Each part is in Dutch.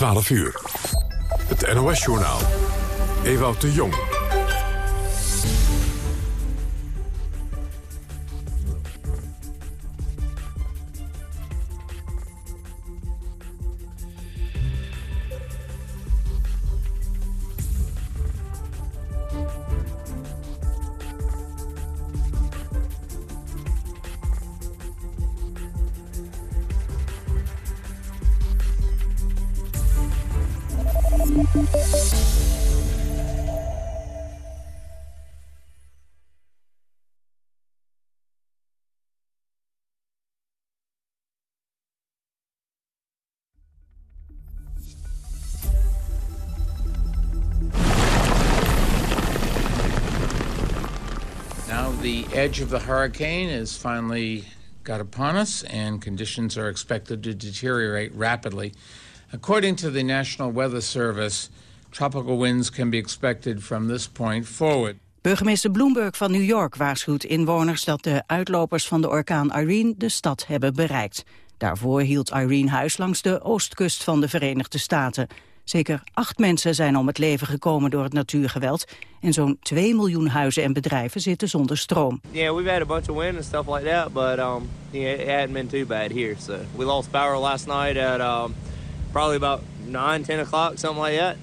12 uur. Het NOS-journaal. Ewout de Jong. Edge of the hurricane is finally got upon us and conditions are expected to deteriorate rapidly. According to the National Weather Service, tropical winds can be expected from this point forward. Burgemeester Bloomberg van New York waarschuwt inwoners dat de uitlopers van de orkaan Irene de stad hebben bereikt. Daarvoor hield Irene huis langs de oostkust van de Verenigde Staten. Zeker acht mensen zijn om het leven gekomen door het natuurgeweld. En zo'n 2 miljoen huizen en bedrijven zitten zonder stroom. Yeah, we've had a bunch of wind and stuff like that, but um, yeah, it hadn't been too bad here. So we lost power last night at um, probably about 9, 10 o'clock, something like that.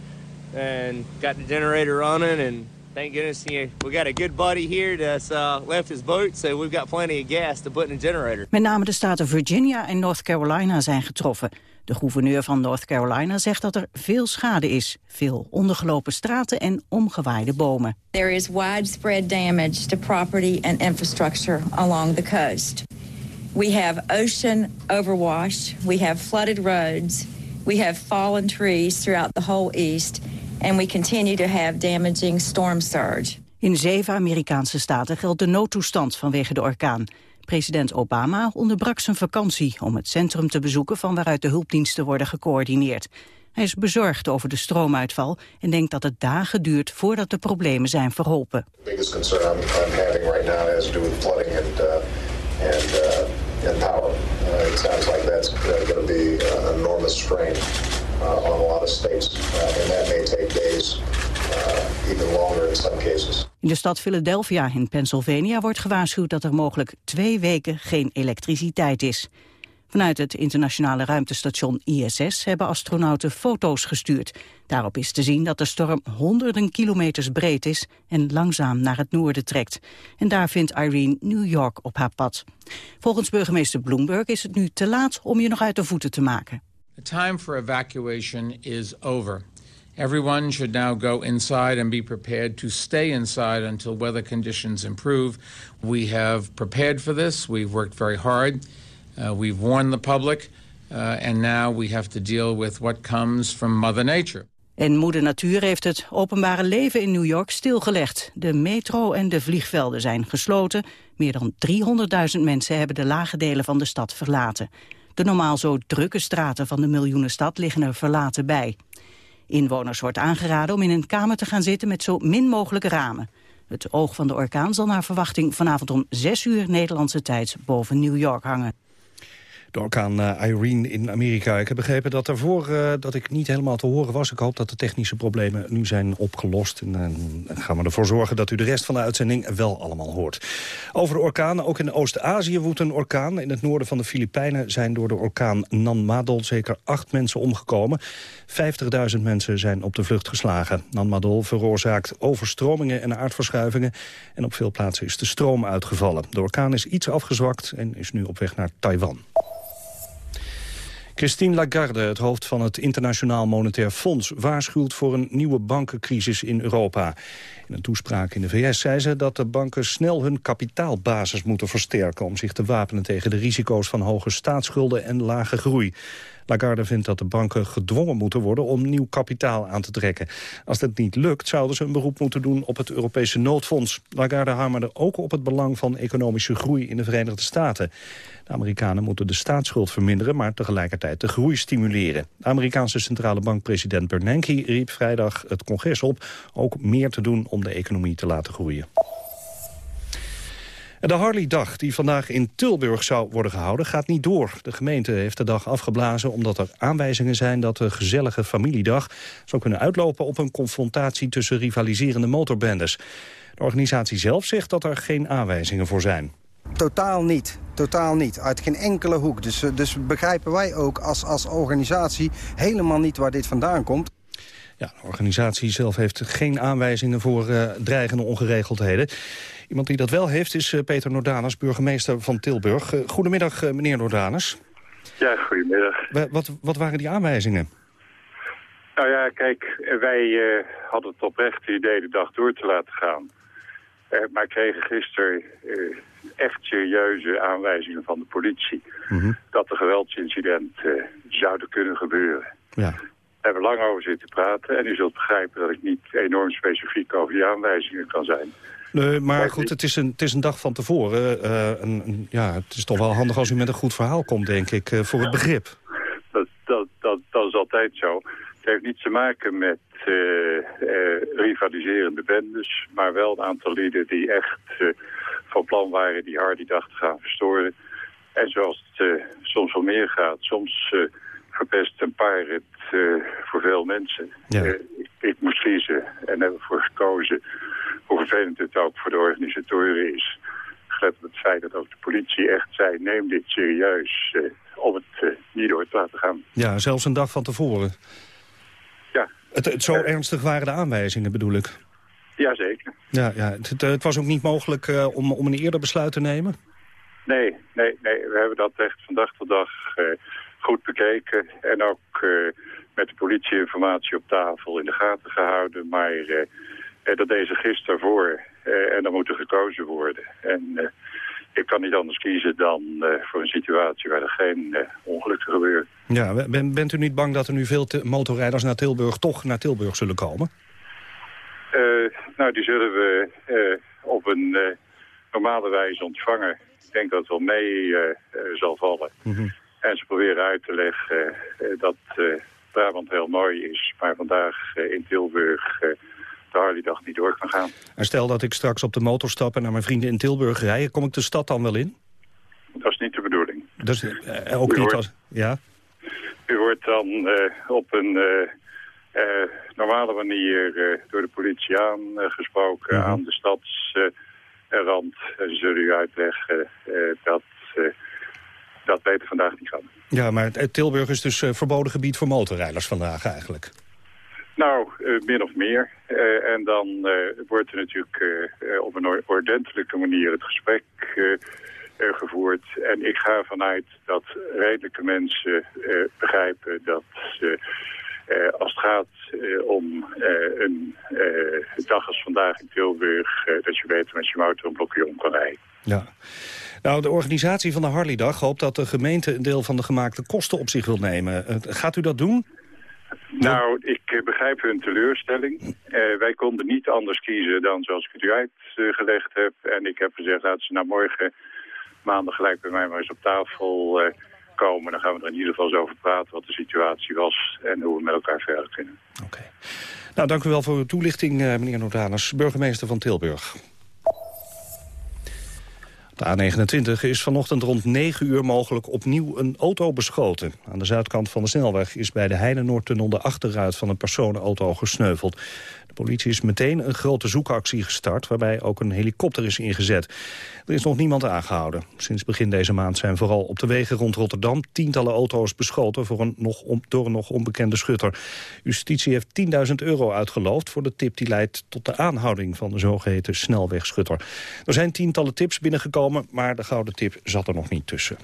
And got the generator running and thank goodness yeah, we got a good buddy here that's uh, left his boat, so we've got plenty of gas to put in the generator. Met name de staten Virginia en North Carolina zijn getroffen. De gouverneur van North Carolina zegt dat er veel schade is. Veel ondergelopen straten en omgewaaide bomen. There is widespread damage to property and infrastructure along the coast. We have ocean overwash, we have flooded roads, we have fallen trees throughout the whole east, and we continue to have damaging storm surge. In zeven Amerikaanse staten geldt de noodtoestand vanwege de orkaan. President Obama onderbrak zijn vakantie om het centrum te bezoeken van waaruit de hulpdiensten worden gecoördineerd. Hij is bezorgd over de stroomuitval en denkt dat het dagen duurt voordat de problemen zijn verholpen. It sounds like that's going to be an enormous strain on a lot of states, uh, and that uh, even in some cases. In de stad Philadelphia in Pennsylvania wordt gewaarschuwd dat er mogelijk twee weken geen elektriciteit is. Vanuit het internationale ruimtestation ISS hebben astronauten foto's gestuurd. Daarop is te zien dat de storm honderden kilometers breed is en langzaam naar het noorden trekt. En daar vindt Irene New York op haar pad. Volgens burgemeester Bloomberg is het nu te laat om je nog uit de voeten te maken. The time for evacuation is over. Everyone should now go inside and be prepared to stay inside until weather conditions improve. We have prepared for this. We've worked very hard. Uh, we've warned the public. Uh, and now we have to deal with what comes from Mother Nature. En moeder natuur heeft het openbare leven in New York stilgelegd. De metro en de vliegvelden zijn gesloten. Meer dan 300.000 mensen hebben de lage delen van de stad verlaten. De normaal zo drukke straten van de miljoenenstad liggen er verlaten bij. Inwoners wordt aangeraden om in een kamer te gaan zitten met zo min mogelijk ramen. Het oog van de orkaan zal naar verwachting vanavond om 6 uur Nederlandse tijd boven New York hangen. De orkaan eh, Irene in Amerika. Ik heb begrepen dat daarvoor uh, dat ik niet helemaal te horen was. Ik hoop dat de technische problemen nu zijn opgelost. En uh, gaan we ervoor zorgen dat u de rest van de uitzending wel allemaal hoort. Over de orkanen. Ook in Oost-Azië woedt een orkaan. In het noorden van de Filipijnen zijn door de orkaan Nanmadol zeker acht mensen omgekomen. 50.000 mensen zijn op de vlucht geslagen. Nanmadol veroorzaakt overstromingen en aardverschuivingen. En op veel plaatsen is de stroom uitgevallen. De orkaan is iets afgezwakt en is nu op weg naar Taiwan. Christine Lagarde, het hoofd van het Internationaal Monetair Fonds... waarschuwt voor een nieuwe bankencrisis in Europa. In een toespraak in de VS zei ze dat de banken snel hun kapitaalbasis moeten versterken... om zich te wapenen tegen de risico's van hoge staatsschulden en lage groei. Lagarde vindt dat de banken gedwongen moeten worden om nieuw kapitaal aan te trekken. Als dat niet lukt, zouden ze een beroep moeten doen op het Europese noodfonds. Lagarde hamerde ook op het belang van economische groei in de Verenigde Staten. De Amerikanen moeten de staatsschuld verminderen, maar tegelijkertijd de groei stimuleren. De Amerikaanse centrale bankpresident Bernanke riep vrijdag het congres op ook meer te doen om de economie te laten groeien. De Harley-dag die vandaag in Tilburg zou worden gehouden gaat niet door. De gemeente heeft de dag afgeblazen omdat er aanwijzingen zijn dat de gezellige familiedag zou kunnen uitlopen op een confrontatie tussen rivaliserende motorbendes. De organisatie zelf zegt dat er geen aanwijzingen voor zijn. Totaal niet. Totaal niet. Uit geen enkele hoek. Dus, eh, dus begrijpen wij ook als, als organisatie helemaal niet waar dit vandaan komt. Ja, de organisatie zelf heeft geen aanwijzingen voor uh, dreigende ongeregeldheden. Iemand die dat wel heeft is uh, Peter Nordanus, burgemeester van Tilburg. Uh, goedemiddag, meneer Nordanus. Ja, goedemiddag. Wat, wat waren die aanwijzingen? Nou ja, kijk, wij hadden het oprechte idee de dag door te laten gaan. Maar kregen gisteren echt serieuze aanwijzingen van de politie... Mm -hmm. dat er geweldsincidenten zouden kunnen gebeuren. Ja hebben lang over zitten praten. En u zult begrijpen dat ik niet enorm specifiek over die aanwijzingen kan zijn. Nee, maar goed, het is, een, het is een dag van tevoren. Uh, een, ja, het is toch wel handig als u met een goed verhaal komt, denk ik, uh, voor het begrip. Dat, dat, dat, dat is altijd zo. Het heeft niets te maken met uh, rivaliserende bendes... maar wel een aantal lieden die echt van plan waren die Hardy-dag te gaan verstoren. En zoals het soms wel meer gaat, soms verpest een paar het voor veel mensen. Ja. Ik, ik, moest kiezen en heb ervoor gekozen hoe vervelend het ook voor de organisatoren is. Gelet op het feit dat ook de politie echt zei, neem dit serieus om het niet door te laten gaan. Ja, zelfs een dag van tevoren. Het, het zo ernstig waren de aanwijzingen bedoel ik? Jazeker. Ja, ja. Het, het was ook niet mogelijk om, om een eerder besluit te nemen? Nee, nee, nee. We hebben dat echt van dag tot dag goed bekeken. En ook uh, met de politieinformatie op tafel in de gaten gehouden. Maar dat deze gisteren voor en dan moet er gekozen worden. En ik kan niet anders kiezen dan voor een situatie waar er geen ongelukken gebeuren. Ja, bent u niet bang dat er nu veel motorrijders naar Tilburg toch naar Tilburg zullen komen? nou, die zullen we op een normale wijze ontvangen. Ik denk dat het wel mee zal vallen. Mm -hmm. En ze proberen uit te leggen dat Brabant heel mooi is, maar vandaag in Tilburg de Harley-dag niet door kan gaan. En stel dat ik straks op de motor stap en naar mijn vrienden in Tilburg rij, kom ik de stad dan wel in? Dat is niet de bedoeling. Dus ook u niet als... Ja? U wordt dan op een normale manier door de politie aangesproken mm -hmm. aan de stadsrand. en ze zullen u uitleggen dat dat weten vandaag niet gaan. Ja, maar Tilburg is dus verboden gebied voor motorrijders vandaag eigenlijk. Nou, uh, min of meer. Uh, en dan wordt er natuurlijk op een ordentelijke manier het gesprek gevoerd. En ik ga vanuit dat redelijke mensen begrijpen dat als het gaat om een dag als vandaag in Tilburg... dat je beter met je motor een blokje om kan rijden. Ja. Nou, de organisatie van de Harley-dag hoopt dat de gemeente een deel van de gemaakte kosten op zich wil nemen. Eh, gaat u dat doen? Nou, ik eh, begrijp hun teleurstelling. Wij konden niet anders kiezen dan zoals ik het u uitgelegd heb. En ik heb gezegd, laten ze nou morgen maandag gelijk bij mij maar eens op tafel uh, komen. Dan gaan we er in ieder geval eens over praten wat de situatie was en hoe we met elkaar verder kunnen. Oké. Nou, dank u wel voor uw toelichting, meneer Notaris, burgemeester van Tilburg. De A29 is vanochtend rond 9 uur mogelijk opnieuw een auto beschoten. Aan de zuidkant van de snelweg is bij de Heidenoordtunnel de achterruit van een personenauto gesneuveld. Politie is meteen een grote zoekactie gestart waarbij ook een helikopter is ingezet. Er is nog niemand aangehouden. Sinds begin deze maand zijn vooral op de wegen rond Rotterdam tientallen auto's beschoten voor een nog door een nog onbekende schutter. Justitie heeft 10.000 euro uitgeloofd voor de tip die leidt tot de aanhouding van de zogeheten snelwegschutter. Er zijn tientallen tips binnengekomen, maar de gouden tip zat er nog niet tussen.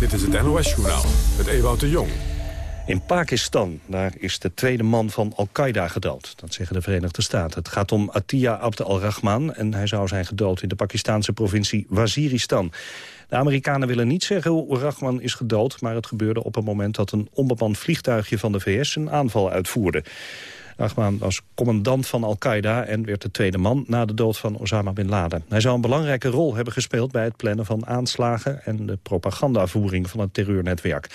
Dit is het NOS Journaal met Ewout de Jong. In Pakistan, daar is de tweede man van Al-Qaeda gedood. Dat zeggen de Verenigde Staten. Het gaat om Atiyah Abd al-Rahman en hij zou zijn gedood in de Pakistanse provincie Waziristan. De Amerikanen willen niet zeggen hoe Rahman is gedood... maar het gebeurde op het moment dat een onbemand vliegtuigje van de VS een aanval uitvoerde. Rahman was commandant van Al-Qaeda en werd de tweede man na de dood van Osama Bin Laden. Hij zou een belangrijke rol hebben gespeeld bij het plannen van aanslagen en de propagandavoering van het terreurnetwerk.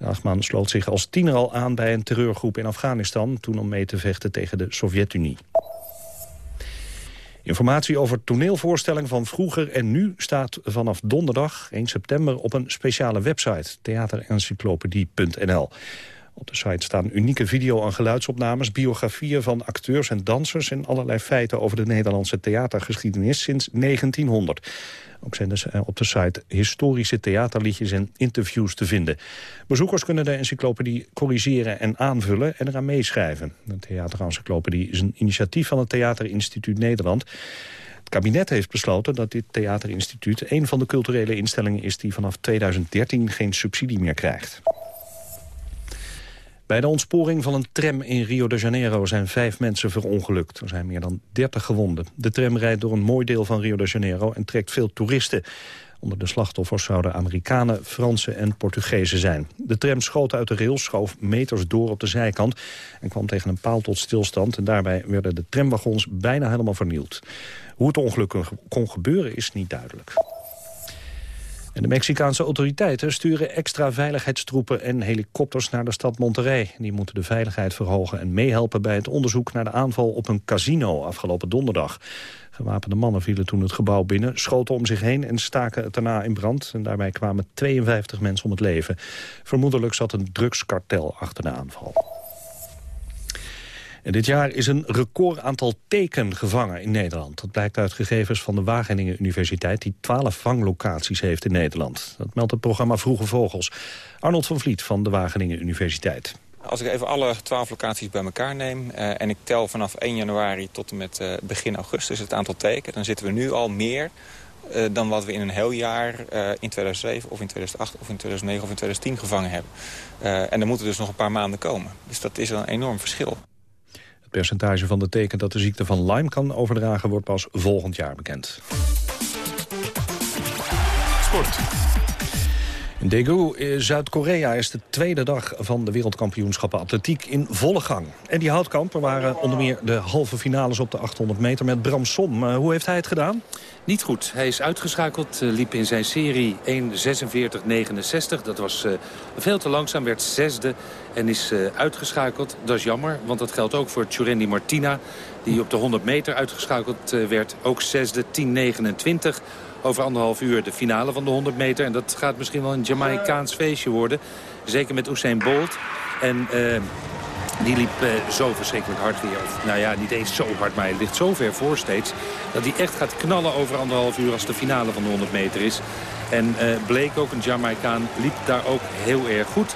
Achman sloot zich als tiener al aan bij een terreurgroep in Afghanistan... toen om mee te vechten tegen de Sovjet-Unie. Informatie over toneelvoorstelling van vroeger en nu staat vanaf donderdag 1 september op een speciale website theaterencyclopedie.nl. Op de site staan unieke video- en geluidsopnames, biografieën van acteurs en dansers... en allerlei feiten over de Nederlandse theatergeschiedenis sinds 1900. Ook zijn er eh, op de site historische theaterliedjes en interviews te vinden. Bezoekers kunnen de encyclopedie corrigeren en aanvullen en eraan meeschrijven. De theaterencyclopedie is een initiatief van het Theaterinstituut Nederland... Het kabinet heeft besloten dat dit theaterinstituut... een van de culturele instellingen is die vanaf 2013 geen subsidie meer krijgt. Bij de ontsporing van een tram in Rio de Janeiro zijn vijf mensen verongelukt. Er zijn meer dan 30 gewonden. De tram rijdt door een mooi deel van Rio de Janeiro en trekt veel toeristen. Onder de slachtoffers zouden Amerikanen, Fransen en Portugezen zijn. De tram schoot uit de rails, schoof meters door op de zijkant... en kwam tegen een paal tot stilstand. En daarbij werden de tramwagons bijna helemaal vernield. Hoe het ongeluk kon gebeuren is niet duidelijk. De Mexicaanse autoriteiten sturen extra veiligheidstroepen en helikopters naar de stad Monterrey. Die moeten de veiligheid verhogen en meehelpen bij het onderzoek naar de aanval op een casino afgelopen donderdag. Gewapende mannen vielen toen het gebouw binnen, schoten om zich heen en staken het daarna in brand. En daarbij kwamen 52 mensen om het leven. Vermoedelijk zat een drugskartel achter de aanval dit jaar is een record aantal teken gevangen in Nederland. Dat blijkt uit gegevens van de Wageningen Universiteit... die 12 vanglocaties heeft in Nederland. Dat meldt het programma Vroege Vogels. Arnold van Vliet van de Wageningen Universiteit. Als ik even alle 12 locaties bij elkaar neem... Uh, en ik tel vanaf 1 januari tot en met uh, begin augustus het aantal teken... dan zitten we nu al meer uh, dan wat we in een heel jaar in 2007 of in 2008 of in 2009 of in 2010 gevangen hebben. en er moeten dus nog een paar maanden komen. Dus dat is een enorm verschil. Het percentage van de teken dat de ziekte van Lyme kan overdragen... wordt pas volgend jaar bekend. Sport. In Daegu, eh, Zuid-Korea, is de tweede dag van de wereldkampioenschappen atletiek in volle gang. En die houtkampen waren onder meer de halve finales op de 800 meter met Bram Som. Uh, hoe heeft hij het gedaan? Niet goed. Hij is uitgeschakeld, uh, liep in zijn serie 1.46.69. Dat was uh, veel te langzaam, werd zesde en is uitgeschakeld. Dat is jammer, want dat geldt ook voor Tjurendi Martina... die op de 100 meter uitgeschakeld werd, ook zesde, 10.29 over anderhalf uur de finale van de 100 meter. En dat gaat misschien wel een Jamaicaans feestje worden. Zeker met Usain Bolt. En... die liep uh, zo verschrikkelijk hard weer. Nou ja, niet eens zo hard, maar hij ligt zo ver voor steeds... dat hij echt gaat knallen over anderhalf uur als de finale van de 100 meter is. En uh, bleek ook, een Jamaicaan liep daar ook heel erg goed.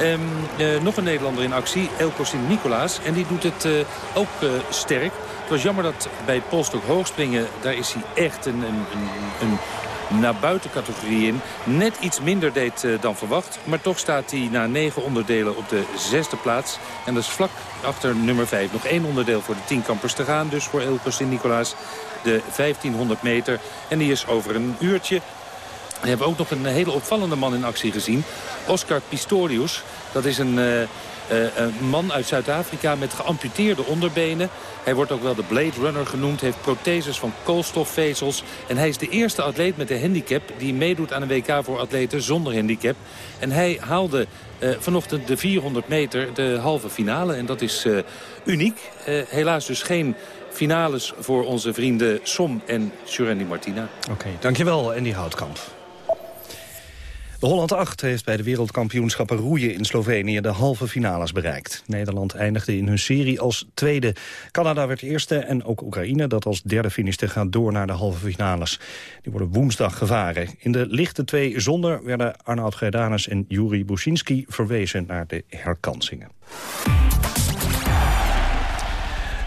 Um, uh, nog een Nederlander in actie, Elko Sint-Nicolaas. En die doet het ook sterk. Het was jammer dat bij het polstok hoogspringen... daar is hij echt een, een, een, een naar buiten categorie in. Net iets minder deed uh, dan verwacht. Maar toch staat hij na negen onderdelen op de zesde plaats. En dat is vlak achter nummer vijf. Nog één onderdeel voor de tienkampers te gaan. Dus voor Elko Sint-Nicolaas de 1500 meter. En die is over een uurtje. We hebben ook nog een hele opvallende man in actie gezien. Oscar Pistorius. Dat is een... Uh, een man uit Zuid-Afrika met geamputeerde onderbenen. Hij wordt ook wel de Blade Runner genoemd. Heeft protheses van koolstofvezels. En hij is de eerste atleet met een handicap die meedoet aan een WK voor atleten zonder handicap. En hij haalde uh, vanochtend de 400 meter de halve finale. En dat is uh, uniek. helaas dus geen finales voor onze vrienden Som en Surendi Martina. Oké, okay, dankjewel Andy Houtkamp. Holland 8 heeft bij de wereldkampioenschappen roeien in Slovenië de halve finales bereikt. Nederland eindigde in hun serie als tweede. Canada werd eerste en ook Oekraïne, dat als derde finishte, gaat door naar de halve finales. Die worden woensdag gevaren. In de lichte twee zonder werden Arnoud Gerdanus en Juri Buszynski verwezen naar de herkansingen.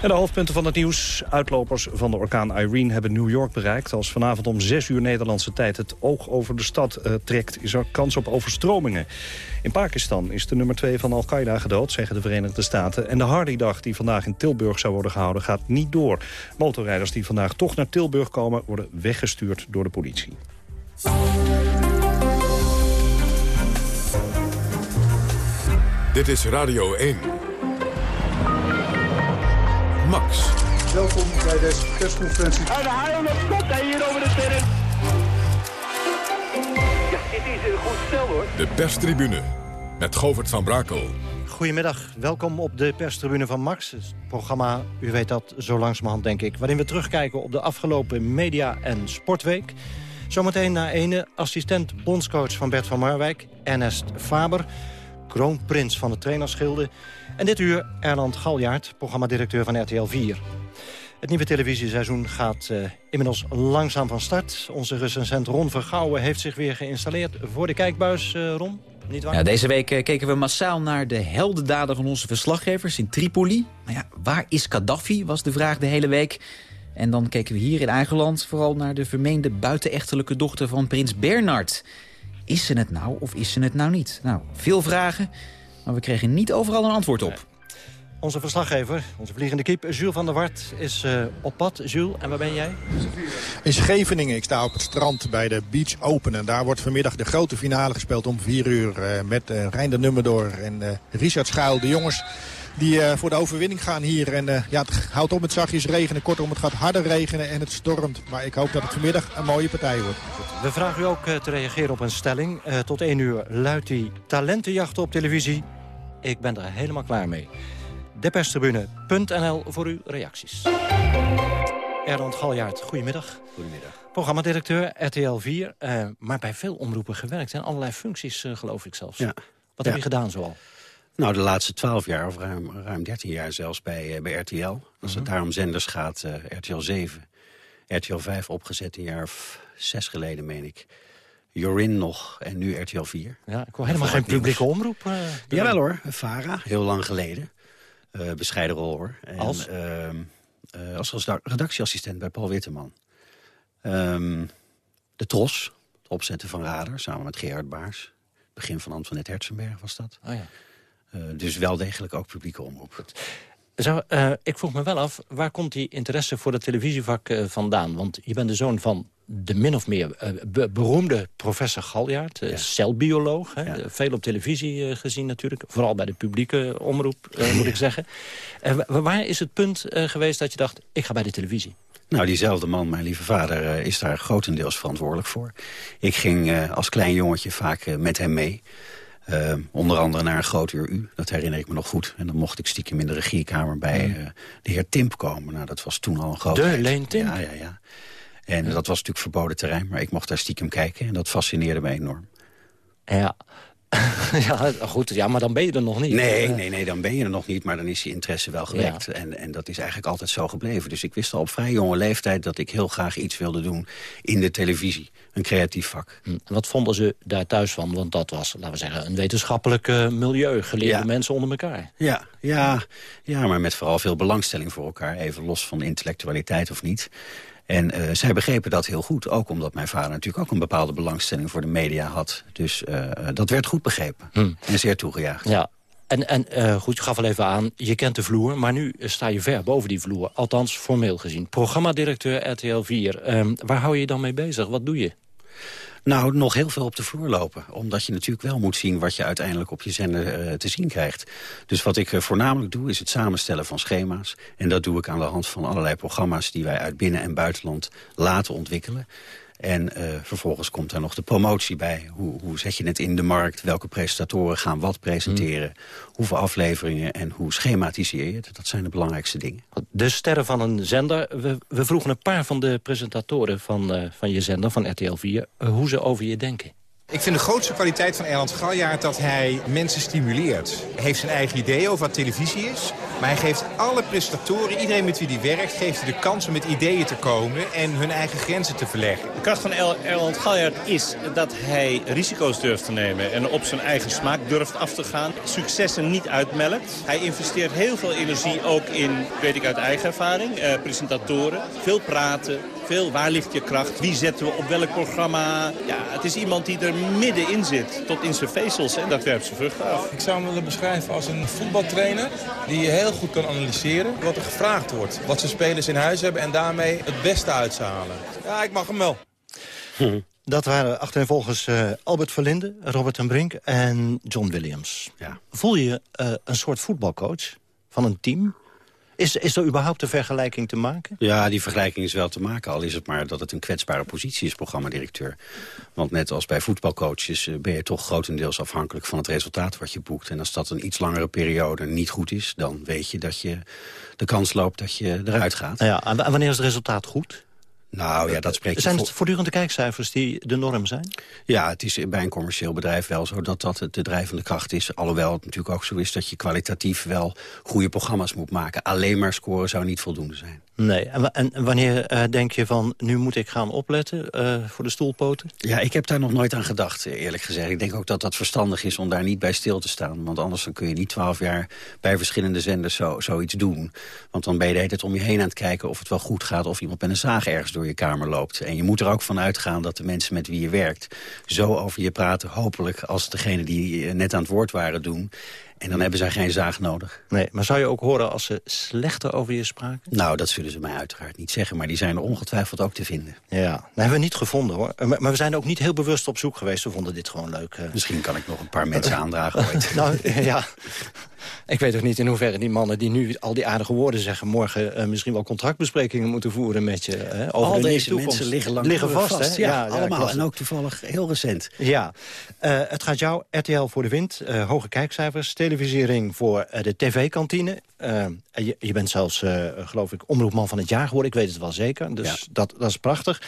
De hoofdpunten van het nieuws. Uitlopers van de orkaan Irene hebben New York bereikt. Als vanavond om 6 uur Nederlandse tijd het oog over de stad uh, trekt... is er kans op overstromingen. In Pakistan is de nummer 2 van Al-Qaeda gedood, zeggen de Verenigde Staten. En de Hardy-dag die vandaag in Tilburg zou worden gehouden gaat niet door. Motorrijders die vandaag toch naar Tilburg komen... worden weggestuurd door de politie. Dit is Radio 1. Max. Welkom bij deze persconferentie. En de haal op kop hier over de terrein. Ja, dit is een goed stel hoor. De perstribune met Govert van Brakel. goedemiddag. Welkom op de perstribune van Max. Het programma, u weet dat, zo langzamerhand denk ik... waarin we terugkijken op de afgelopen media- en sportweek. Zometeen na ene assistent bondscoach van Bert van Marwijk... Ernest Faber, kroonprins van de trainerschilde... en dit uur Erland Galjaard, programmadirecteur van RTL 4. Het nieuwe televisieseizoen gaat uh, inmiddels langzaam van start. Onze recensent Ron Vergouwen heeft zich weer geïnstalleerd voor de kijkbuis, uh, Ron. Niet waar? Ja, deze week uh, keken we massaal naar de heldendaden van onze verslaggevers in Tripoli. Maar ja, waar is Gaddafi, was de vraag de hele week. En dan keken we hier in eigen land vooral naar de vermeende buitenechtelijke dochter van prins Bernard. Is ze het nou of is ze het nou niet? Nou, veel vragen, maar we kregen niet overal een antwoord op. Onze verslaggever, onze vliegende kip, Jules van der Wart, is uh, op pad. Jules, en waar ben jij? In Scheveningen. Ik sta op het strand bij de Beach Open. En daar wordt vanmiddag de grote finale gespeeld om 4 uur. Uh, met uh, Rijn de Nummerdoor en Richard Schuil. De jongens die voor de overwinning gaan hier. En ja, het houdt op met zachtjes regenen. Kortom, het gaat harder regenen en het stormt. Maar ik hoop dat het vanmiddag een mooie partij wordt. We vragen u ook te reageren op een stelling. tot 1 uur luidt die talentenjachten op televisie. Ik ben er helemaal klaar mee deperstribune.nl voor uw reacties. Erland Galjaard, goedemiddag. Goedemiddag. Programmadirecteur RTL 4, uh, maar bij veel omroepen gewerkt. En allerlei functies, uh, geloof ik zelfs. Ja. Wat ja. heb je gedaan zoal? Nou, de laatste twaalf jaar, of ruim, ruim 13 jaar zelfs, bij, uh, bij RTL. Als het Mhm. daar om zenders gaat, RTL 7, RTL 5 opgezet een jaar of zes geleden, meen ik. Jorin nog en nu RTL 4. Ja, ik hoor helemaal geen publieke omroep. Uh, Jawel hoor, VARA, heel lang geleden. Uh, bescheiden rol hoor. En, als? Uh, uh, als redactieassistent bij Paul Witteman. Um, de Tros, het opzetten van Radar, samen met Gerard Baars. Begin van Antoinette Herzenberg was dat. Oh ja. Dus wel degelijk ook publieke omroep. Zo, ik vroeg me wel af, waar komt die interesse voor het televisievak vandaan? Want je bent de zoon van de min of meer uh, be beroemde professor Galjaard, ja. celbioloog. Hè, ja. Veel op televisie gezien natuurlijk. Vooral bij de publieke omroep, moet ik zeggen. waar is het punt geweest dat je dacht, ik ga bij de televisie? Nou, diezelfde man, mijn lieve vader, is daar grotendeels verantwoordelijk voor. Ik ging als klein jongetje vaak met hem mee. Uh, onder andere naar een groot uur U. Dat herinner ik me nog goed. En dan mocht ik stiekem in de regiekamer bij uh, de heer Timp komen. Nou, dat was toen al een groot... De Leen Timp? Ja, ja, ja. En ja. dat was natuurlijk verboden terrein. Maar ik mocht daar stiekem kijken. En dat fascineerde me enorm. Ja. ja, goed. Ja, maar dan ben je er nog niet. Nee, nee, nee, dan ben je er nog niet. Maar dan is die interesse wel gewekt. Ja. En, en dat is eigenlijk altijd zo gebleven. Dus ik wist al op vrij jonge leeftijd dat ik heel graag iets wilde doen in de televisie. Een creatief vak. En wat vonden ze daar thuis van? Want dat was, laten we zeggen, een wetenschappelijk uh, milieu. Geleerde ja. mensen onder elkaar. Ja, ja, ja, maar met vooral veel belangstelling voor elkaar. Even los van intellectualiteit of niet. En uh, zij begrepen dat heel goed. Ook omdat mijn vader natuurlijk ook een bepaalde belangstelling voor de media had. Dus uh, dat werd goed begrepen. Hm. En zeer toegejuicht. Ja. En, en uh, goed, je gaf al even aan, je kent de vloer, maar nu sta je ver boven die vloer. Althans, formeel gezien. Programmadirecteur RTL 4. Um, waar hou je je dan mee bezig? Wat doe je? Nou, nog heel veel op de vloer lopen. Omdat je natuurlijk wel moet zien wat je uiteindelijk op je zender uh, te zien krijgt. Dus wat ik uh, voornamelijk doe, is het samenstellen van schema's. En dat doe ik aan de hand van allerlei programma's... die wij uit binnen- en buitenland laten ontwikkelen. En uh, vervolgens komt daar nog de promotie bij. Hoe, hoe zet je het in de markt? Welke presentatoren gaan wat presenteren? Mm. Hoeveel afleveringen en hoe schematiseer je het? Dat zijn de belangrijkste dingen. De sterren van een zender. We, we vroegen een paar van de presentatoren van, uh, van je zender, van RTL 4... Uh, hoe ze over je denken. Ik vind de grootste kwaliteit van Erland Galjaard dat hij mensen stimuleert. Hij heeft zijn eigen idee over wat televisie is. Maar hij geeft alle presentatoren, iedereen met wie hij werkt... geeft hij de kans om met ideeën te komen en hun eigen grenzen te verleggen. De kracht van Erland Galjaard is dat hij risico's durft te nemen... en op zijn eigen smaak durft af te gaan. Successen niet uitmelkt. Hij investeert heel veel energie ook in, weet ik uit eigen ervaring... Eh, presentatoren. Veel praten, veel waar ligt je kracht, wie zetten we op welk programma. Ja, het is iemand die er middenin zit, tot in zijn vezels en dat werpt zijn vruchten af. Ik zou hem willen beschrijven als een voetbaltrainer die heel goed kan analyseren wat er gevraagd wordt. Wat zijn spelers in huis hebben en daarmee het beste uithalen. Ja, ik mag hem wel. Dat waren achtereenvolgens uh, Albert Verlinde, Robert ten Brink en John Williams. Ja. Voel je uh, een soort voetbalcoach van een team... Is, is er überhaupt een vergelijking te maken? Ja, die vergelijking is wel te maken. Al is het maar dat het een kwetsbare positie is, programmadirecteur. Want net als bij voetbalcoaches eh, ben je toch grotendeels afhankelijk van het resultaat wat je boekt. En als dat een iets langere periode niet goed is, dan weet je dat je de kans loopt dat je eruit gaat. Ja, en wanneer is het resultaat goed? Nou ja, dat spreekt... Zijn het voortdurend de kijkcijfers die de norm zijn? Ja, het is bij een commercieel bedrijf wel zo dat dat de drijvende kracht is. Alhoewel het natuurlijk ook zo is dat je kwalitatief wel goede programma's moet maken. Alleen maar scoren zou niet voldoende zijn. Nee, en, wanneer uh, denk je van, nu moet ik gaan opletten uh, voor de stoelpoten? Ja, ik heb daar nog nooit aan gedacht, eerlijk gezegd. Ik denk ook dat dat verstandig is om daar niet bij stil te staan. Want anders dan kun je niet twaalf jaar bij verschillende zenders zo, zoiets doen. Want dan ben je de hele om je heen aan het kijken of het wel goed gaat... of iemand met een zaag ergens door je kamer loopt. En je moet er ook van uitgaan dat de mensen met wie je werkt... zo over je praten, hopelijk als degene die net aan het woord waren doen... En dan hebben zij geen zaag nodig. Nee, maar zou je ook horen als ze slechter over je spraken? Nou, dat zullen ze mij uiteraard niet zeggen. Maar die zijn er ongetwijfeld ook te vinden. Ja, dat hebben we niet gevonden hoor. Maar, we zijn ook niet heel bewust op zoek geweest. We vonden dit gewoon leuk. Eh. Misschien kan ik nog een paar mensen aandragen ooit. nou, ja. Ik weet ook niet in hoeverre die mannen die nu al die aardige woorden zeggen... morgen uh, misschien wel contractbesprekingen moeten voeren met je. Hè, over al de deze mensen liggen lang liggen vast. vast hè? Ja, ja, allemaal. En ook toevallig heel recent. Ja, uh, het gaat jou RTL voor de wind. Uh, hoge kijkcijfers, televisiering voor de tv-kantine. Je, je, bent zelfs, geloof ik, omroepman van het jaar geworden. Ik weet het wel zeker, dus ja. dat, dat is prachtig.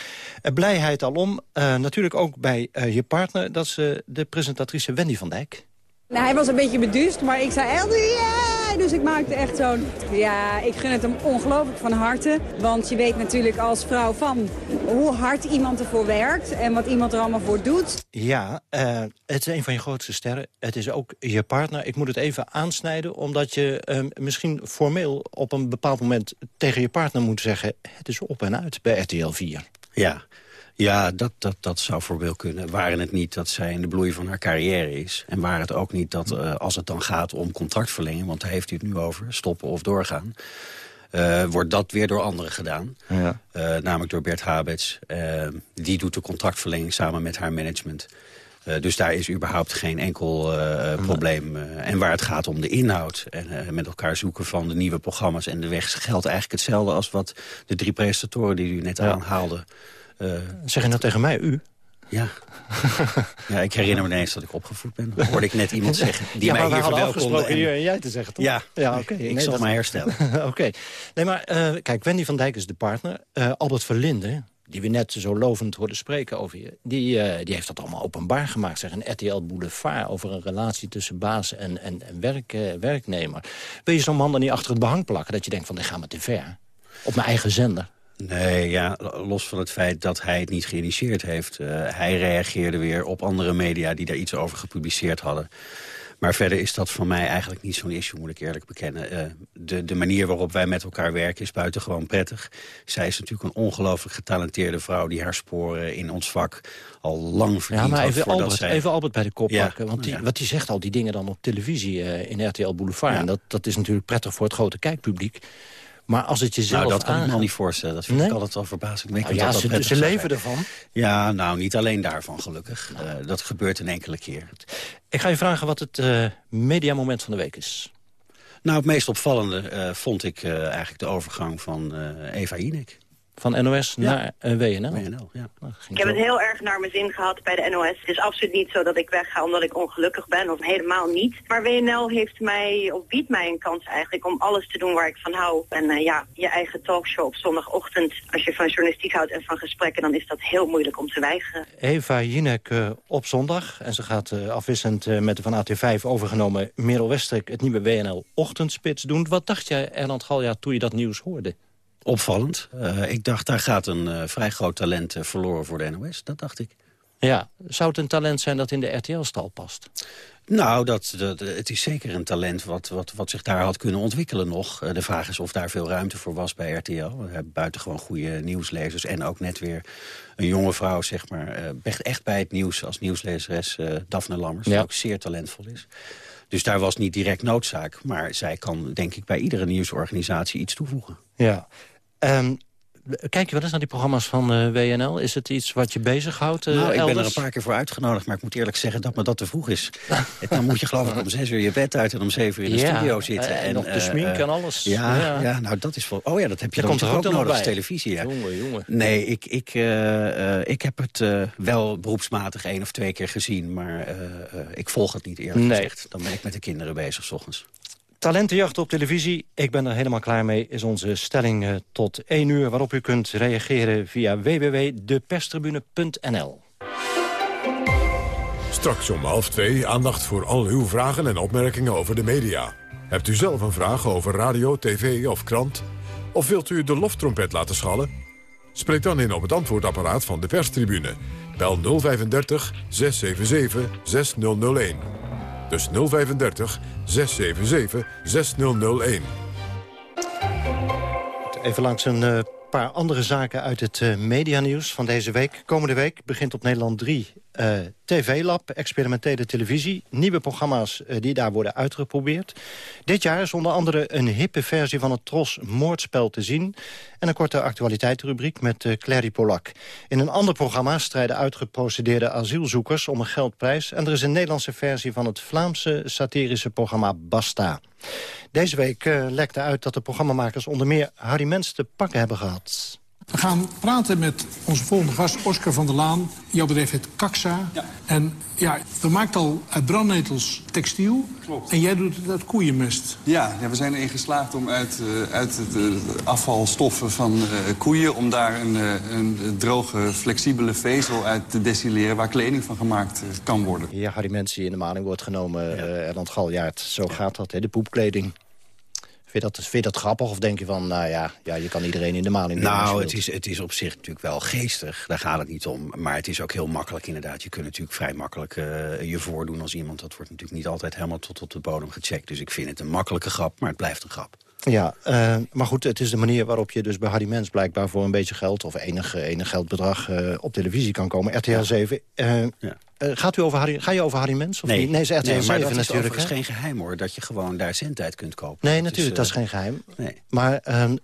blijheid alom. natuurlijk ook bij je partner. Dat is de presentatrice Wendy van Dijk. Nou, hij was een beetje beduust, maar ik zei echt ja! Dus ik maakte echt zo'n... Ja, ik gun het hem ongelooflijk van harte. Want je weet natuurlijk als vrouw van hoe hard iemand ervoor werkt... en wat iemand er allemaal voor doet. Ja, uh, het is een van je grootste sterren. Het is ook je partner. Ik moet het even aansnijden, omdat je uh, misschien formeel... op een bepaald moment tegen je partner moet zeggen... het is op en uit bij RTL 4. Ja, ja, dat, dat, dat zou voorbeeld kunnen. Waren het niet dat zij in de bloei van haar carrière is. En waar het ook niet dat uh, als het dan gaat om contractverlenging... want daar heeft u het nu over, stoppen of doorgaan... Uh, wordt dat weer door anderen gedaan. Ja. Uh, namelijk door Bert Habets. die doet de contractverlenging samen met haar management. dus daar is überhaupt geen enkel probleem. en waar het gaat om de inhoud en met elkaar zoeken van de nieuwe programma's en de weg... geldt eigenlijk hetzelfde als wat de drie presentatoren die u net ja. aanhaalde... Uh, zeg je dat tegen mij, u? Ja. ja, ik herinner me ineens dat ik opgevoed ben. Dat hoorde ik net iemand zeggen die ja, mij hier verwelkomde. En... hier en jij te zeggen, toch? Ja, ja oké. ik nee, zal dat... mij herstellen. Oké. Okay. Nee, maar uh, kijk, Wendy van Dijk is de partner. Uh, Albert Verlinde, die we net zo lovend hoorden spreken over je... die, uh, die heeft dat allemaal openbaar gemaakt. Zeg, een RTL Boulevard over een relatie tussen baas en, en, en werk, werknemer. Wil je zo'n man dan niet achter het behang plakken? Dat je denkt van, dit gaat me te ver. Op mijn eigen zender. Nee, ja, los van het feit dat hij het niet geïnitieerd heeft. Uh, hij reageerde weer op andere media die daar iets over gepubliceerd hadden. Maar verder is dat voor mij eigenlijk niet zo'n issue, moet ik eerlijk bekennen. Uh, de, de manier waarop wij met elkaar werken is buitengewoon prettig. Zij is natuurlijk een ongelooflijk getalenteerde vrouw... die haar sporen in ons vak al lang verdiend ja, maar even Albert, zij... even Albert bij de kop Ja, pakken. Want die, ja. wat die zegt al die dingen dan op televisie uh, in RTL Boulevard. Ja. En dat, dat is natuurlijk prettig voor het grote kijkpubliek. Maar als het jezelf Nou, dat kan ik me al niet voorstellen. Dat vind Nee? ik altijd wel verbazingwekkend. Nou ja, dat ze- ze leven ervan. Ja, nou, niet alleen daarvan, gelukkig. Eh, dat gebeurt een enkele keer. Ik ga je vragen wat het eh mediamoment van de week is. Nou, het meest opvallende eh, vond ik eigenlijk de overgang van Eva Jinek. Van NOS naar eh, WNL? WNL, ja. Ik heb het heel erg naar mijn zin gehad bij de NOS. Het is absoluut niet zo dat ik wegga omdat ik ongelukkig ben, of helemaal niet. Maar WNL heeft mij, of biedt mij een kans eigenlijk om alles te doen waar ik van hou. En eh, ja, je eigen talkshow op zondagochtend, als je van journalistiek houdt en van gesprekken, dan is dat heel moeilijk om te weigeren. Eva Jinek eh, op zondag. En ze gaat eh, afwisselend eh, met de van AT5 overgenomen Merel Westrik... het nieuwe WNL Ochtendspits doen. Wat dacht jij, Erland Galja, toen je dat nieuws hoorde? Opvallend. Eh, ik dacht, daar gaat een eh, vrij groot talent eh, verloren voor de NOS. Dat dacht ik. Ja, zou het een talent zijn dat in de RTL-stal past? Nou, dat, dat, het is zeker een talent wat, wat, wat zich daar had kunnen ontwikkelen nog. De vraag is of daar veel ruimte voor was bij RTL. We hebben buitengewoon goede nieuwslezers en ook net weer een jonge vrouw, zeg maar. echt- echt bij het nieuws als nieuwslezeres Daphne Lammers, die ook zeer talentvol is. Dus daar was niet direct noodzaak. Maar zij kan, denk ik, bij iedere nieuwsorganisatie iets toevoegen. Ja. Ehm, kijk je wel eens naar die programma's van uh, WNL? Is het iets wat je bezighoudt uh, Nou, ik elders? ben er een paar keer voor uitgenodigd, maar ik moet eerlijk zeggen dat me dat te vroeg is. en dan moet je geloof ik om zes uur je bed uit en om zeven uur in de Ja, studio zitten. en nog de smink en alles. Ja, Ja. ja. nou dat is vol. Oh ja, dat heb je Dat dan komt er ook ook nodig als televisie. Ja. Jongen, jongen. Nee, ik, ik, eh, eh, ik heb het eh, wel beroepsmatig één of twee keer gezien, maar eh, eh, ik volg het niet eerlijk Nee. gezegd. Dan ben ik met de kinderen bezig s ochtends. Talentenjacht op televisie, ik ben er helemaal klaar mee... is onze stelling eh, tot 1 uur waarop u kunt reageren via www.deperstribune.nl. Straks om half twee aandacht voor al uw vragen en opmerkingen over de media. Hebt u zelf een vraag over radio, tv of krant? Of wilt u de loftrompet laten schallen? Spreek dan in op het antwoordapparaat van de perstribune. Bel 035 677 6001. Dus 035 677 6001. Even langs een eh, paar andere zaken uit het eh, medianieuws van deze week. Komende week begint op Nederland 3 eh, TV-lab, experimentele televisie. Nieuwe programma's eh, die daar worden uitgeprobeerd. Dit jaar is onder andere een hippe versie van het Tros Moordspel te zien... en een korte actualiteitenrubriek met eh, Clary Polak. In een ander programma strijden uitgeprocedeerde asielzoekers om een geldprijs... en er is een Nederlandse versie van het Vlaamse satirische programma Basta. Deze week lekte uit dat de programmamakers onder meer Harry Mens te pakken hebben gehad. We gaan praten met onze volgende gast, Oscar van der Laan. Jouw bedrijf heet Kaxa. En ja, we maakt al uit brandnetels textiel. Klopt. En jij doet het uit koeienmest. Ja, ja, we zijn erin geslaagd om uit, eh, uit het eh, afvalstoffen van eh, koeien... om daar een, eh, een droge, flexibele vezel uit te destilleren... waar kleding van gemaakt kan worden. Ja, Harry Mens die in de maling wordt genomen, eh Erland Galjaard. Zo gaat dat, hè, de poepkleding. Vind je, dat, vind je dat grappig of denk je van, nou ja, ja je kan iedereen in de doen als je Nou, het is, het is op zich natuurlijk wel geestig. Daar gaat het niet om. Maar het is ook heel makkelijk inderdaad. Je kunt natuurlijk vrij makkelijk eh, je voordoen als iemand. Dat wordt natuurlijk niet altijd helemaal tot op de bodem gecheckt. Dus ik vind het een makkelijke grap, maar het blijft een grap. Ja, eh, maar goed, het is de manier waarop je dus bij Harry Mens... blijkbaar voor een beetje geld of enig, enig geldbedrag eh, op televisie kan komen. RTL 7. eh, eh, gaat u over Harry, ga je over Harry Mens? Of niet? nee, is RTL nee, maar 7 dat is natuurlijk. overigens hè? geen geheim hoor. Dat je gewoon daar zendtijd kunt kopen. Nee, natuurlijk, dat is eh, geen geheim. nee. Maar ehm,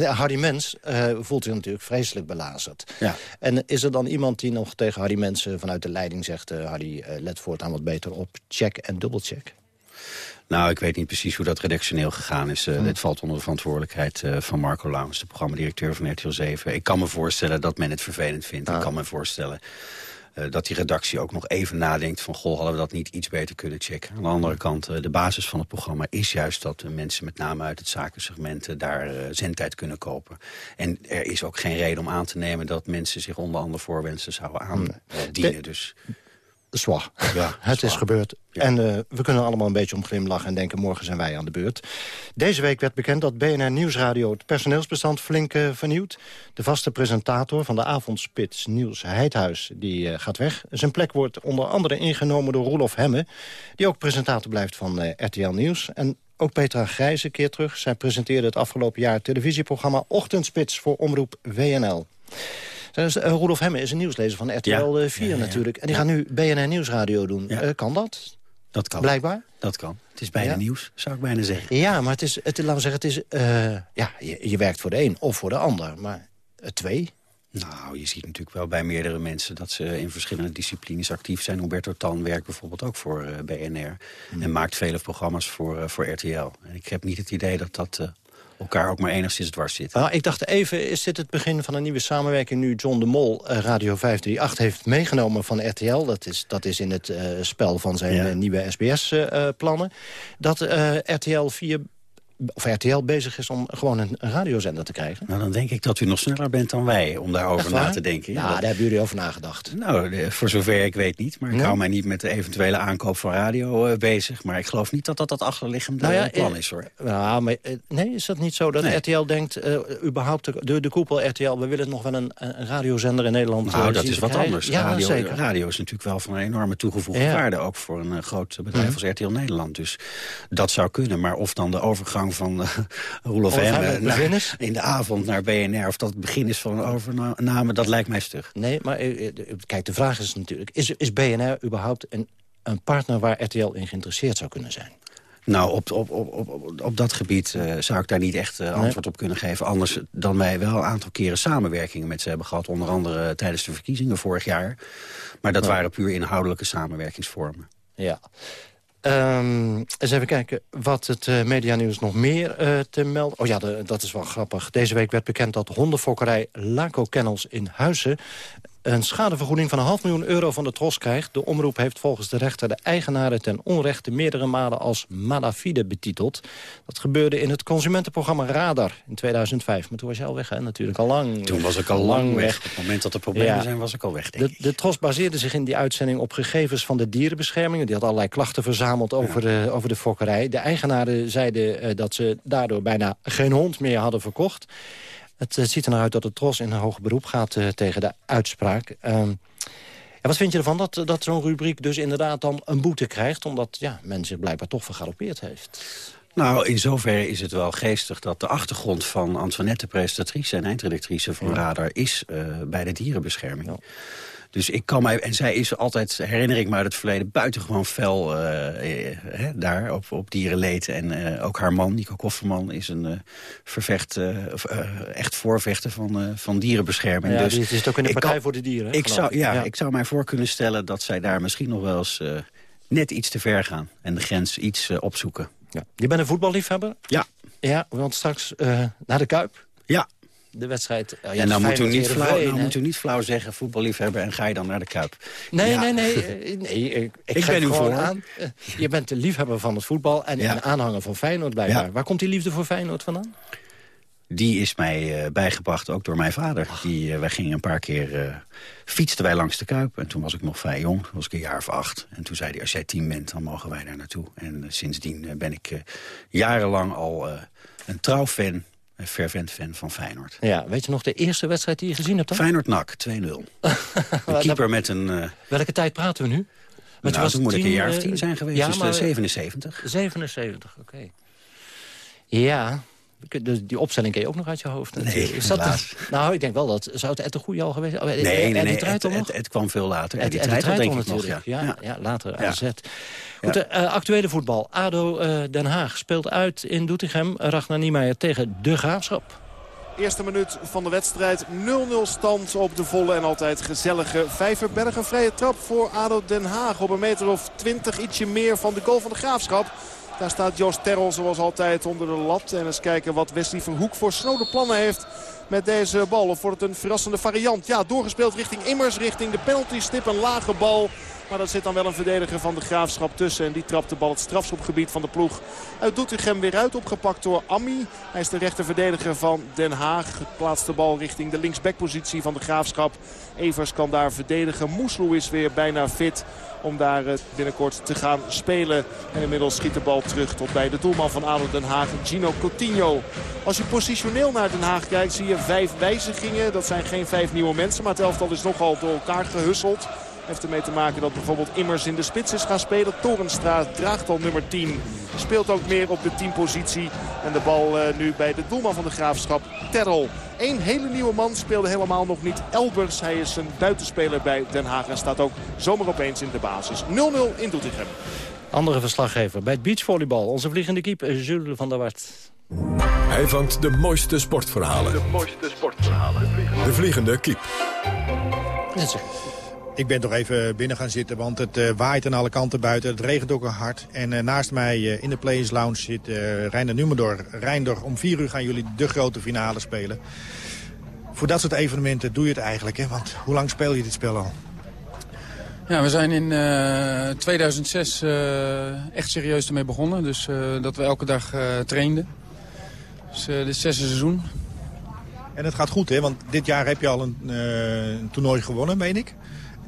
Harry Mens eh, voelt zich natuurlijk vreselijk belazerd. Ja. En is er dan iemand die nog tegen Harry Mens eh, vanuit de leiding zegt... eh, Harry, eh, let voortaan wat beter op, check en dubbelcheck? Nou, ik weet niet precies hoe dat redactioneel gegaan is. Hm. Uh, Dit valt onder de verantwoordelijkheid uh, van Marco Laums, de programmadirecteur van RTL 7. Ik kan me voorstellen dat men het vervelend vindt. Ik kan me voorstellen uh, dat die redactie ook nog even nadenkt van... goh, hadden we dat niet iets beter kunnen checken. Aan de andere kant, uh, de basis van het programma is juist... dat mensen met name uit het zakensegment daar zendtijd kunnen kopen. En er is ook geen reden om aan te nemen... dat mensen zich onder andere voorwensen zouden aandienen. De... Dus... Zwaar. Ja, het is gebeurd. Ja. En uh, we kunnen allemaal een beetje om glimlachen en denken... morgen zijn wij aan de beurt. Deze week werd bekend dat BNR Nieuwsradio het personeelsbestand flink uh, vernieuwt. De vaste presentator van de avondspits, Niels Heidhuis, die uh, gaat weg. Zijn plek wordt onder andere ingenomen door Roelof Hemme... die ook presentator blijft van RTL Nieuws. En ook Petra Grijze keert terug. Zij presenteerde het afgelopen jaar het televisieprogramma Ochtendspits voor Omroep WNL. Dus, uh, Roelof Hemme is een nieuwslezer van RTL ja. 4 ja, ja, natuurlijk. En die gaat nu BNR Nieuwsradio doen. Uh, kan dat? Dat kan. Blijkbaar? Dat kan. Het is bijna nieuws, zou ik bijna zeggen. Ja, maar het is, het, laten we zeggen, het is, uh, ja, je, je, werkt voor de een of voor de ander. Maar twee? Nou, je ziet natuurlijk wel bij meerdere mensen dat ze in verschillende disciplines actief zijn. Humberto Tan werkt bijvoorbeeld ook voor BNR. Hmm. En maakt vele programma's voor, voor RTL. En ik heb niet het idee dat dat elkaar ook maar enigszins dwars zit. Nou, ik dacht even, is dit het begin van een nieuwe samenwerking... nu John de Mol uh, Radio 538 heeft meegenomen van RTL. Dat is, dat is in het uh, spel van zijn ja. nieuwe SBS-plannen. dat RTL 4 of RTL bezig is om gewoon een, een radiozender te krijgen. Nou, dan denk ik dat u nog sneller bent dan wij om daarover na te denken. Ja, ja daar hebben jullie over nagedacht. Nou, de, voor zover ik weet niet. Maar ik hou mij niet met de eventuele aankoop van radio uh, bezig. Maar ik geloof niet dat dat het achterliggende nou ja, plan is, hoor. Nou, maar, nee, is dat niet zo dat nee. RTL denkt... Uh, überhaupt de, de, de, koepel RTL, we willen nog wel een, een radiozender in Nederland Nou, dat is wat krijgen. anders. Ja, radio, zeker. radio is natuurlijk wel van een enorme toegevoegde waarde. Ook voor een groot bedrijf mm. als RTL Nederland. Dus dat zou kunnen. Maar of dan de overgang van... Roelof Hemme naar, in de avond naar BNR... of dat het begin is van een overname, dat lijkt mij stug. Nee, maar kijk, de vraag is natuurlijk... is, is BNR überhaupt een, een partner waar RTL in geïnteresseerd zou kunnen zijn? Nou, op, op, op, op, op dat gebied uh, zou ik daar niet echt uh, antwoord op kunnen geven. Anders dan wij wel een aantal keren samenwerkingen met ze hebben gehad. Onder andere tijdens de verkiezingen vorig jaar. Maar dat waren puur inhoudelijke samenwerkingsvormen. Ja. Um, eens even kijken wat het uh, medianieuws nog meer uh, te melden... Oh ja, dat is wel grappig. Deze week werd bekend dat hondenfokkerij Laco Kennels in Huizen een schadevergoeding van een half miljoen euro van de Tros krijgt. De omroep heeft volgens de rechter de eigenaren ten onrechte meerdere malen als malafide betiteld. Dat gebeurde in het consumentenprogramma Radar in 2005. Maar toen was je al weg, hè? natuurlijk al lang. Toen was ik al lang weg. Op het moment dat er problemen zijn, was ik al weg, denk de, de, Tros baseerde zich in die uitzending op gegevens van de dierenbescherming. Die had allerlei klachten verzameld over, de, over de fokkerij. De eigenaren zeiden uh, dat ze daardoor bijna geen hond meer hadden verkocht. Het uh, ziet er naar uit dat de Tros in een hoger beroep gaat uh, tegen de uitspraak. Uh, wat vind je ervan dat, dat zo'n rubriek dus inderdaad dan een boete krijgt... omdat ja, men zich blijkbaar toch vergalopeerd heeft? Nou, in zoverre is het wel geestig dat de achtergrond van Antoinette, presentatrice en eindredactrice van Radar, is uh, bij de dierenbescherming. Ja. Dus ik kan mij... En zij is altijd, herinner ik me uit het verleden... buitengewoon fel uh, eh, daar op, op dierenleed. En uh, ook haar man, Nico Kofferman, is een uh, vervecht, echt voorvechter van, van dierenbescherming. Ja, dus die is ook in de Partij voor de Dieren. Ik zou, ja, ja, ik zou mij voor kunnen stellen dat zij daar misschien nog wel eens net iets te ver gaan. En de grens iets opzoeken. Ja. Je bent een voetballiefhebber? Ja. Ja, want straks naar de Kuip? Ja, de wedstrijd... Uh, ja, nou moet u, niet flauw, nou moet u niet flauw zeggen voetballiefhebber en ga je dan naar de Kuip. Nee, ja. nee, nee. nee ik, ik, ik ben u voor. Aan. Je bent de liefhebber van het voetbal en ja. een aanhanger van Feyenoord blijkbaar. Waar komt die liefde voor Feyenoord vandaan? Die is mij uh, bijgebracht, ook door mijn vader. Die, uh, wij gingen een paar keer, uh, fietsten wij langs de Kuip. En toen was ik nog vrij jong, toen was ik een jaar of acht. En toen zei hij, als jij tien bent, dan mogen wij daar naartoe. En sindsdien ben ik jarenlang al een trouw fan een fervent fan van Feyenoord. Ja, weet je nog de eerste wedstrijd die je gezien hebt dan? Feyenoord-NAC, 2-0. een keeper met een... Uh... Welke tijd praten we nu? Want nou, toen moet ik een jaar of tien zijn geweest, ja, dus maar, 77. 77, oké. Okay. Ja, die opstelling ken je ook nog uit je hoofd. Nee, is dat Nou, ik denk wel dat... Zou het een goede al geweest zijn? Nee, nee, nee, het, het, het, kwam veel later. Het, het, denk ik nog, ja. Ja, ja. later, AZ. Ja. Goed, uh, actuele voetbal. ADO uh, Den Haag speelt uit in Doetinchem. Ragnar Niemeyer tegen De Graafschap. Eerste minuut van de wedstrijd. 0-0 stand op de volle en altijd gezellige Vijverbergen. Vrije trap voor ADO Den Haag op een meter of 20. Ietsje meer van de goal van de Graafschap. Daar staat Joost Terrel zoals altijd onder de lat. En eens kijken wat Wesley Verhoek voor snode plannen heeft met deze bal. Of wordt het een verrassende variant? Ja, doorgespeeld richting Immers, richting de penalty stip. Een lage bal. Maar daar zit dan wel een verdediger van de Graafschap tussen. En die trapt de bal het strafschopgebied van de ploeg uit Doetinchem weer uit. Opgepakt door Ammi. Hij is de rechterverdediger van Den Haag. Plaatst de bal richting de linksbackpositie van de Graafschap. Evers kan daar verdedigen. Moesloe is weer bijna fit om daar eh, binnenkort te gaan spelen. En inmiddels schiet de bal terug tot bij de doelman van ADO Den Haag, Gino Coutinho. Als je positioneel naar Den Haag kijkt zie je vijf wijzigingen. Dat zijn geen vijf nieuwe mensen, maar het elftal is nogal door elkaar gehusseld. Heeft ermee te maken dat bijvoorbeeld Immers in de spits is gaan spelen. Torenstra draagt al nummer 10. Speelt ook meer op de teampositie. En de bal uh, nu bij de doelman van de Graafschap, Terrel. Eén hele nieuwe man speelde helemaal nog niet. Elbers, hij is een buitenspeler bij Den Haag. En staat ook zomaar opeens in de basis. 0-0 in Doetinchem. Andere verslaggever bij het beachvolleybal. Onze vliegende keeper Jules van der Wart. Hij vangt de mooiste sportverhalen. De mooiste sportverhalen. De vliegende, de vliegende kiep. Ik ben toch even binnen gaan zitten, want het uh, waait aan alle kanten buiten. Het regent ook hard. En uh, naast mij uh, in de Players Lounge zit uh, Reiner. Reinder, om vier uur gaan jullie de grote finale spelen. Voor dat soort evenementen doe je het eigenlijk, hè? Want hoe lang speel je dit spel al? Ja, we zijn in 2006 echt serieus ermee begonnen. Dus dat we elke dag trainden. Dus dit is het zesde seizoen. En het gaat goed, hè? Want dit jaar heb je al een, een toernooi gewonnen, meen ik.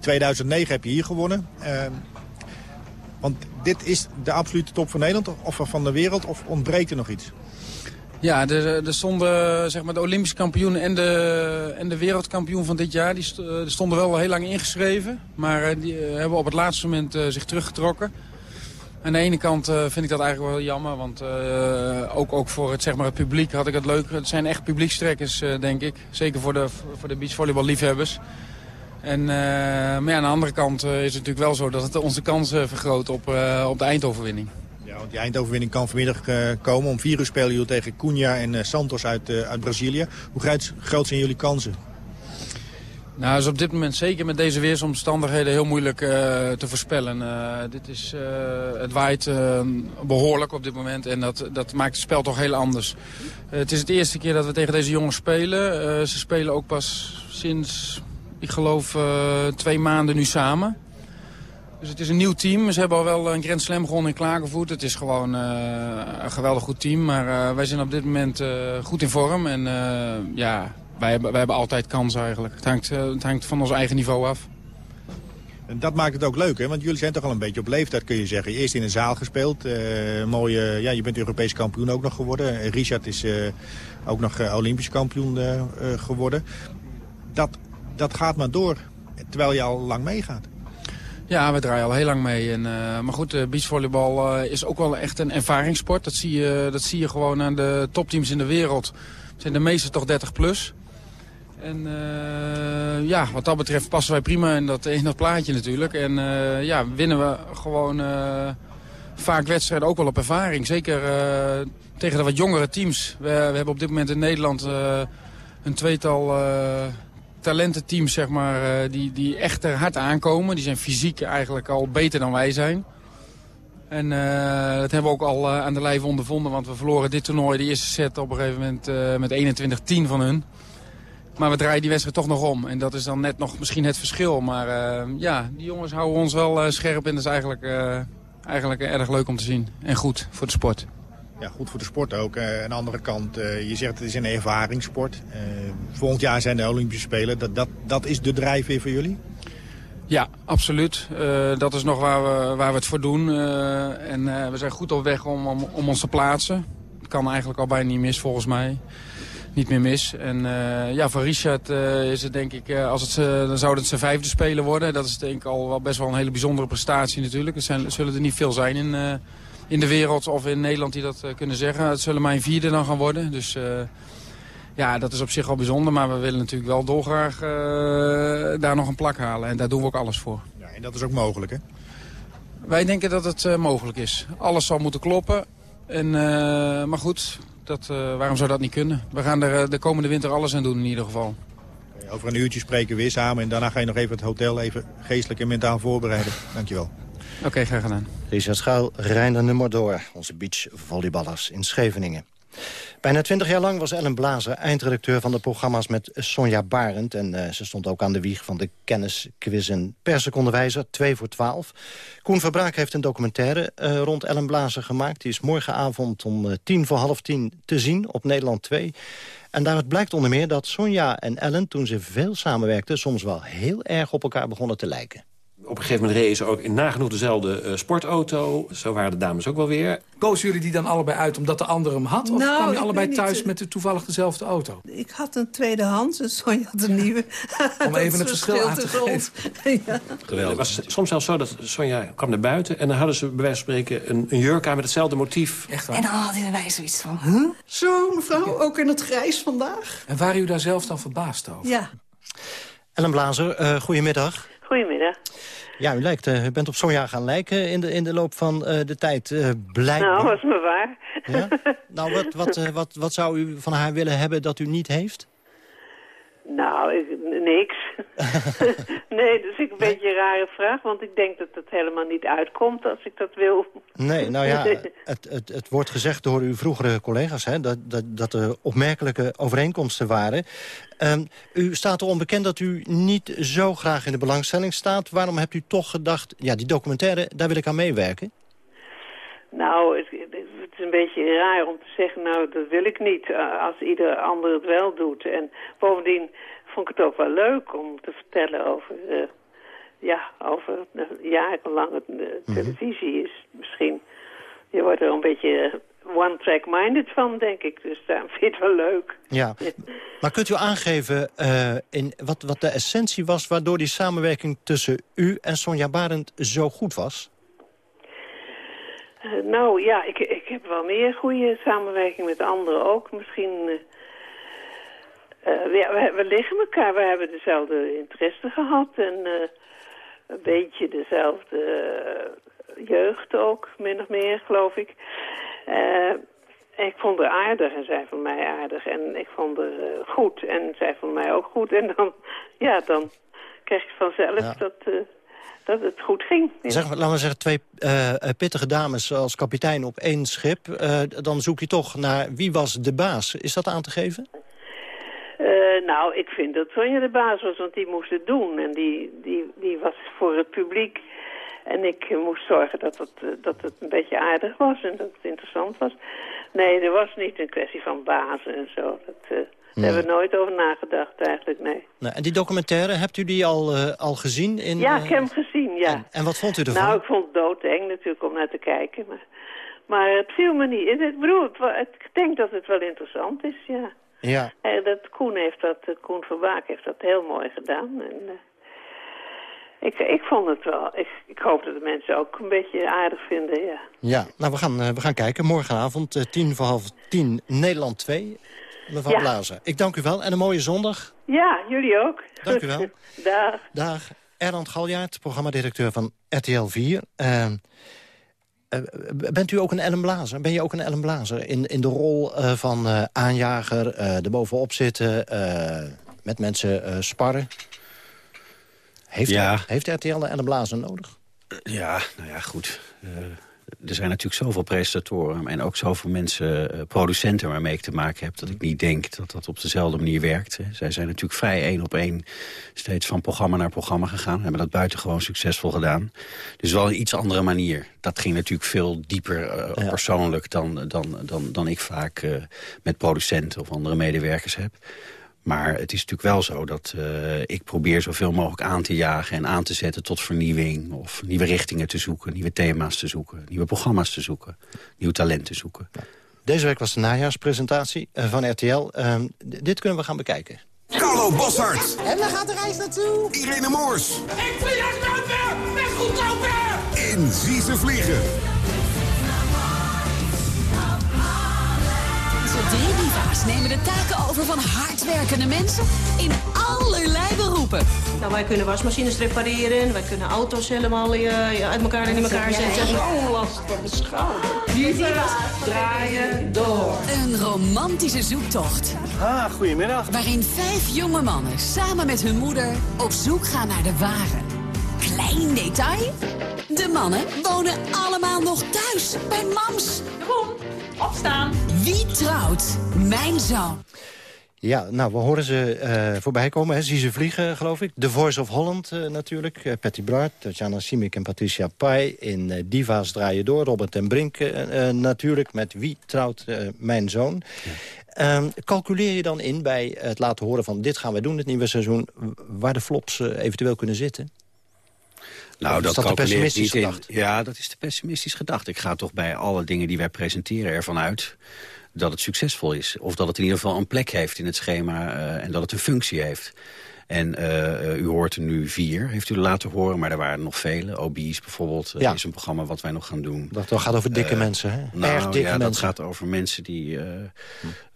2009 heb je hier gewonnen. Uh, want dit is de absolute top van Nederland of van de wereld of ontbreekt er nog iets? Ja, er, stonden zeg maar, de Olympische kampioen en de, en de wereldkampioen van dit jaar. Die stonden wel heel lang ingeschreven. Maar eh, die eh, hebben op het laatste moment zich teruggetrokken. Aan de ene kant vind ik dat eigenlijk wel jammer. Want ook, ook voor het, zeg maar, het publiek had ik het leuk. Het zijn echt publiekstrekkers, denk ik. Zeker voor de, voor de liefhebbers. En, uh, maar ja, aan de andere kant uh, is het natuurlijk wel zo dat het onze kansen vergroot op, uh, op de eindoverwinning. Ja, want die eindoverwinning kan vanmiddag uh, komen. Om vier uur spelen jullie tegen Cunha en Santos uit, uit Brazilië. Hoe groot, groot zijn jullie kansen? Nou, is op dit moment zeker met deze weersomstandigheden heel moeilijk uh, te voorspellen. Uh, dit is, uh, het waait behoorlijk op dit moment en dat, dat maakt het spel toch heel anders. het is het eerste keer dat we tegen deze jongens spelen. ze spelen ook pas sinds, ik geloof, twee maanden nu samen. Dus het is een nieuw team. Ze hebben al wel een Grand Slam gewonnen in Klagenvoet. Het is gewoon een geweldig goed team. Maar wij zijn op dit moment goed in vorm. En ja, wij hebben, wij hebben altijd kans eigenlijk. Het hangt, het hangt van ons eigen niveau af. En dat maakt het ook leuk, hè? Want jullie zijn toch al een beetje op leeftijd, kun je zeggen. Eerst in een zaal gespeeld. Mooie, ja, je bent Europees kampioen ook nog geworden. Richard is ook nog Olympisch kampioen geworden. Dat, dat gaat maar door, terwijl je al lang meegaat. Ja, we draaien al heel lang mee. En, maar goed, beachvolleybal is ook wel echt een ervaringssport. Dat zie, je, dat zie je gewoon aan de topteams in de wereld. zijn de meeste toch 30 plus. En uh, ja, wat dat betreft passen wij prima in dat, in dat plaatje natuurlijk. En uh, ja, winnen we gewoon uh, vaak wedstrijden ook wel op ervaring. Zeker tegen de wat jongere teams. We, we, hebben op dit moment in Nederland een tweetal talententeams zeg maar, die, die echt er hard aankomen. Die zijn fysiek eigenlijk al beter dan wij zijn. En dat hebben we ook al aan de lijf ondervonden, want we verloren dit toernooi, de eerste set op een gegeven moment met 21-10 van hun. Maar we draaien die wedstrijd toch nog om. En dat is dan net nog misschien het verschil. Maar ja, die jongens houden ons wel scherp. En dat is eigenlijk, eigenlijk erg leuk om te zien. En goed voor de sport. Ja, goed voor de sport ook. aan de andere kant, je zegt het is een ervaringssport. volgend jaar zijn de Olympische Spelen. Dat, dat, dat is de drijfveer voor jullie? Ja, absoluut. dat is nog waar we, waar we het voor doen. en we zijn goed op weg om, om, om ons te plaatsen. Het kan eigenlijk al bijna niet mis volgens mij niet meer mis. En uh, ja, voor Richard uh, is het denk ik, uh, als het, dan zou het zijn vijfde spelen worden. Dat is denk ik al wel best wel een hele bijzondere prestatie natuurlijk. Er zijn, zullen er niet veel zijn in, in de wereld of in Nederland die dat kunnen zeggen. Het zullen mijn vierde dan gaan worden. Dus ja, dat is op zich al bijzonder. Maar we willen natuurlijk wel dolgraag daar nog een plak halen. En daar doen we ook alles voor. Ja, en dat is ook mogelijk hè? Wij denken dat het mogelijk is. Alles zal moeten kloppen. En, maar goed, dat, uh, waarom zou dat niet kunnen? We gaan er uh, de komende winter alles aan doen in ieder geval. Over een uurtje spreken we weer samen en daarna ga je nog even het hotel even geestelijk en mentaal voorbereiden. Dankjewel. Oké, okay, graag gedaan. Richard Schuil, Reiner nummer door, onze beachvolleyballers in Scheveningen. Bijna twintig jaar lang was Ellen Blazer eindredacteur van de programma's met Sonja Barend. En uh, ze stond ook aan de wieg van de kennisquizzen per seconde wijzer, 2 voor 12. Koen Verbraak heeft een documentaire uh, rond Ellen Blazer gemaakt. Die is morgenavond om uh, tien voor half tien te zien op Nederland 2. En daaruit blijkt onder meer dat Sonja en Ellen, toen ze veel samenwerkten... soms wel heel erg op elkaar begonnen te lijken. Op een gegeven moment reden ze ook in nagenoeg dezelfde uh, sportauto. Zo waren de dames ook wel weer. Kozen jullie die dan allebei uit omdat de ander hem had? Of nou, kwamen je allebei thuis met de, toevallig dezelfde auto? Ik had een tweedehands en Sonja had een nieuwe. Om even het verschil aan te geven. ja. Geweldig. Het was soms zelfs zo dat Sonja kwam naar buiten... en dan hadden ze bij wijze van spreken een, een jurk aan met hetzelfde motief. Echt waar? En dan hadden wij zoiets van... Huh? Zo, mevrouw, ook in het grijs vandaag. En waren u daar zelf dan verbaasd over? Ja. Ellen Blazer, uh, goedemiddag. Goedemiddag. Ja, u, lijkt, uh, u bent op Sonja gaan lijken in de, in de loop van uh, de tijd. Uh, blijkbaar. Nou, was me waar. Ja? Nou, wat, wat, wat, wat zou u van haar willen hebben dat u niet heeft? Nou, ik, niks. nee, dat is een beetje een rare vraag, want ik denk dat het helemaal niet uitkomt als ik dat wil. Nee, nou ja, het, het, het wordt gezegd door uw vroegere collega's hè, dat, dat, dat er opmerkelijke overeenkomsten waren. Um, u staat er onbekend dat u niet zo graag in de belangstelling staat. Waarom hebt u toch gedacht, ja, die documentaire, daar wil ik aan meewerken? Nou, het, het, is een beetje raar om te zeggen, nou, dat wil ik niet, eh, als ieder ander het wel doet. En bovendien vond ik het ook wel leuk om te vertellen over, uh, ja, over uh, jarenlang het uh, televisie is. Misschien, je wordt er een beetje one-track-minded van, denk ik. Dus daarom vind ik het wel leuk. Ja, maar kunt u aangeven in wat, wat de essentie was... waardoor die samenwerking tussen u en Sonja Barend zo goed was? Uh, nou ja, ik, ik heb wel meer goede samenwerking met anderen ook. Misschien... Uh, uh, we, we, liggen elkaar, we hebben dezelfde interesse gehad en een beetje dezelfde jeugd ook, min of meer, geloof ik. ik vond haar aardig en zij vond mij aardig. En ik vond haar goed en zij vond mij ook goed. En dan, ja, dan krijg je vanzelf dat dat het goed ging. Zeg, laten we zeggen, twee uh, pittige dames als kapitein op één schip. Uh, dan zoek je toch naar wie was de baas. Is dat aan te geven? Nou, ik vind dat Sonja de baas was, want die moest het doen. En die, die, die was voor het publiek. En ik moest zorgen dat het, dat het een beetje aardig was en dat het interessant was. Nee, er was niet een kwestie van bazen en zo. Dat, daar hebben we nooit over nagedacht eigenlijk, nee. Nou, en die documentaire, hebt u die al, uh, al gezien? In, ja, ik heb hem gezien, ja. En, en, wat vond u ervan? Nou, ik vond het doodeng natuurlijk om naar te kijken. Maar, maar het viel me niet. Ik bedoel, ik denk dat het wel interessant is, ja. Ja. Uh, dat Koen heeft dat, uh, Koen Verbaak heeft dat heel mooi gedaan. En, ik, ik vond het wel. Ik, ik hoop dat de mensen ook een beetje aardig vinden, ja. Ja, nou we gaan, we gaan kijken. Morgenavond, tien voor half tien, Nederland 2 mevrouw ja. Blazer. Ik dank u wel en een mooie zondag. Ja, jullie ook. Dank u wel. Dag. Dag. Erland Galjaard, programmadirecteur van RTL 4. Uh, uh, bent u ook een Ellen Blazer? Ben je ook een Ellen Blazer in, in de rol uh, van uh, aanjager, er bovenop zitten, met mensen sparren? Heeft, ja. heeft RTL een Ellen Blazer nodig? Ja, nou ja, goed er zijn natuurlijk zoveel presentatoren... en ook zoveel mensen, uh, producenten waarmee ik te maken heb... dat ik niet denk dat dat op dezelfde manier werkt. Zij zijn natuurlijk vrij één op één steeds van programma naar programma gegaan. Hebben dat buitengewoon succesvol gedaan. Dus wel een iets andere manier. Dat ging natuurlijk veel dieper uh, ja. persoonlijk dan, dan, dan, dan ik vaak uh, met producenten of andere medewerkers heb. Maar het is natuurlijk wel zo dat uh, ik probeer zoveel mogelijk aan te jagen... en aan te zetten tot vernieuwing of nieuwe richtingen te zoeken... nieuwe thema's te zoeken, nieuwe programma's te zoeken... nieuw talent te zoeken. Deze week was de najaarspresentatie uh, van RTL. Uh, dit kunnen we gaan bekijken. Carlo Boshart. En waar gaat de reis naartoe? Irene Moors. Ik vlieg uit Goudberg! Met Goedkoper! In Zie ze vliegen. Drie diva's nemen de taken over van hardwerkende mensen in allerlei beroepen. Nou, wij kunnen wasmachines repareren, wij kunnen auto's helemaal uh, uit elkaar en in elkaar zetten. Zo'n last van mijn schouder. Diva's draaien door. Een romantische zoektocht. Ah, goedemiddag. Waarin vijf jonge mannen samen met hun moeder op zoek gaan naar de ware. Klein detail. De mannen wonen allemaal nog thuis bij mams. Opstaan. Wie trouwt? Mijn zoon. Ja, nou, we horen ze uh, voorbij komen. Hè. Zie ze vliegen, geloof ik. The Voice of Holland uh, natuurlijk. Uh, Patty Bart, Tatjana Simic en Patricia Pai. In Diva's draaien door. Robert en Brink natuurlijk. Met Wie trouwt mijn zoon. Ja. Um, calculeer je dan in bij het laten horen van... dit gaan we doen, het nieuwe seizoen... waar de flops eventueel kunnen zitten? Nou, dat, dat pessimistisch niet gedacht? In. Ja, dat is te pessimistisch gedacht. Ik ga toch bij alle dingen die wij presenteren ervan uit dat het succesvol is. Of dat het in ieder geval een plek heeft in het schema uh, en dat het een functie heeft. En uh, u hoort er nu vier, heeft u laten horen, maar er waren nog vele. Obese bijvoorbeeld uh, ja. is een programma wat wij nog gaan doen. Dat gaat over dikke mensen, hè? Nou, Erg dikke ja, mensen. dat gaat over mensen die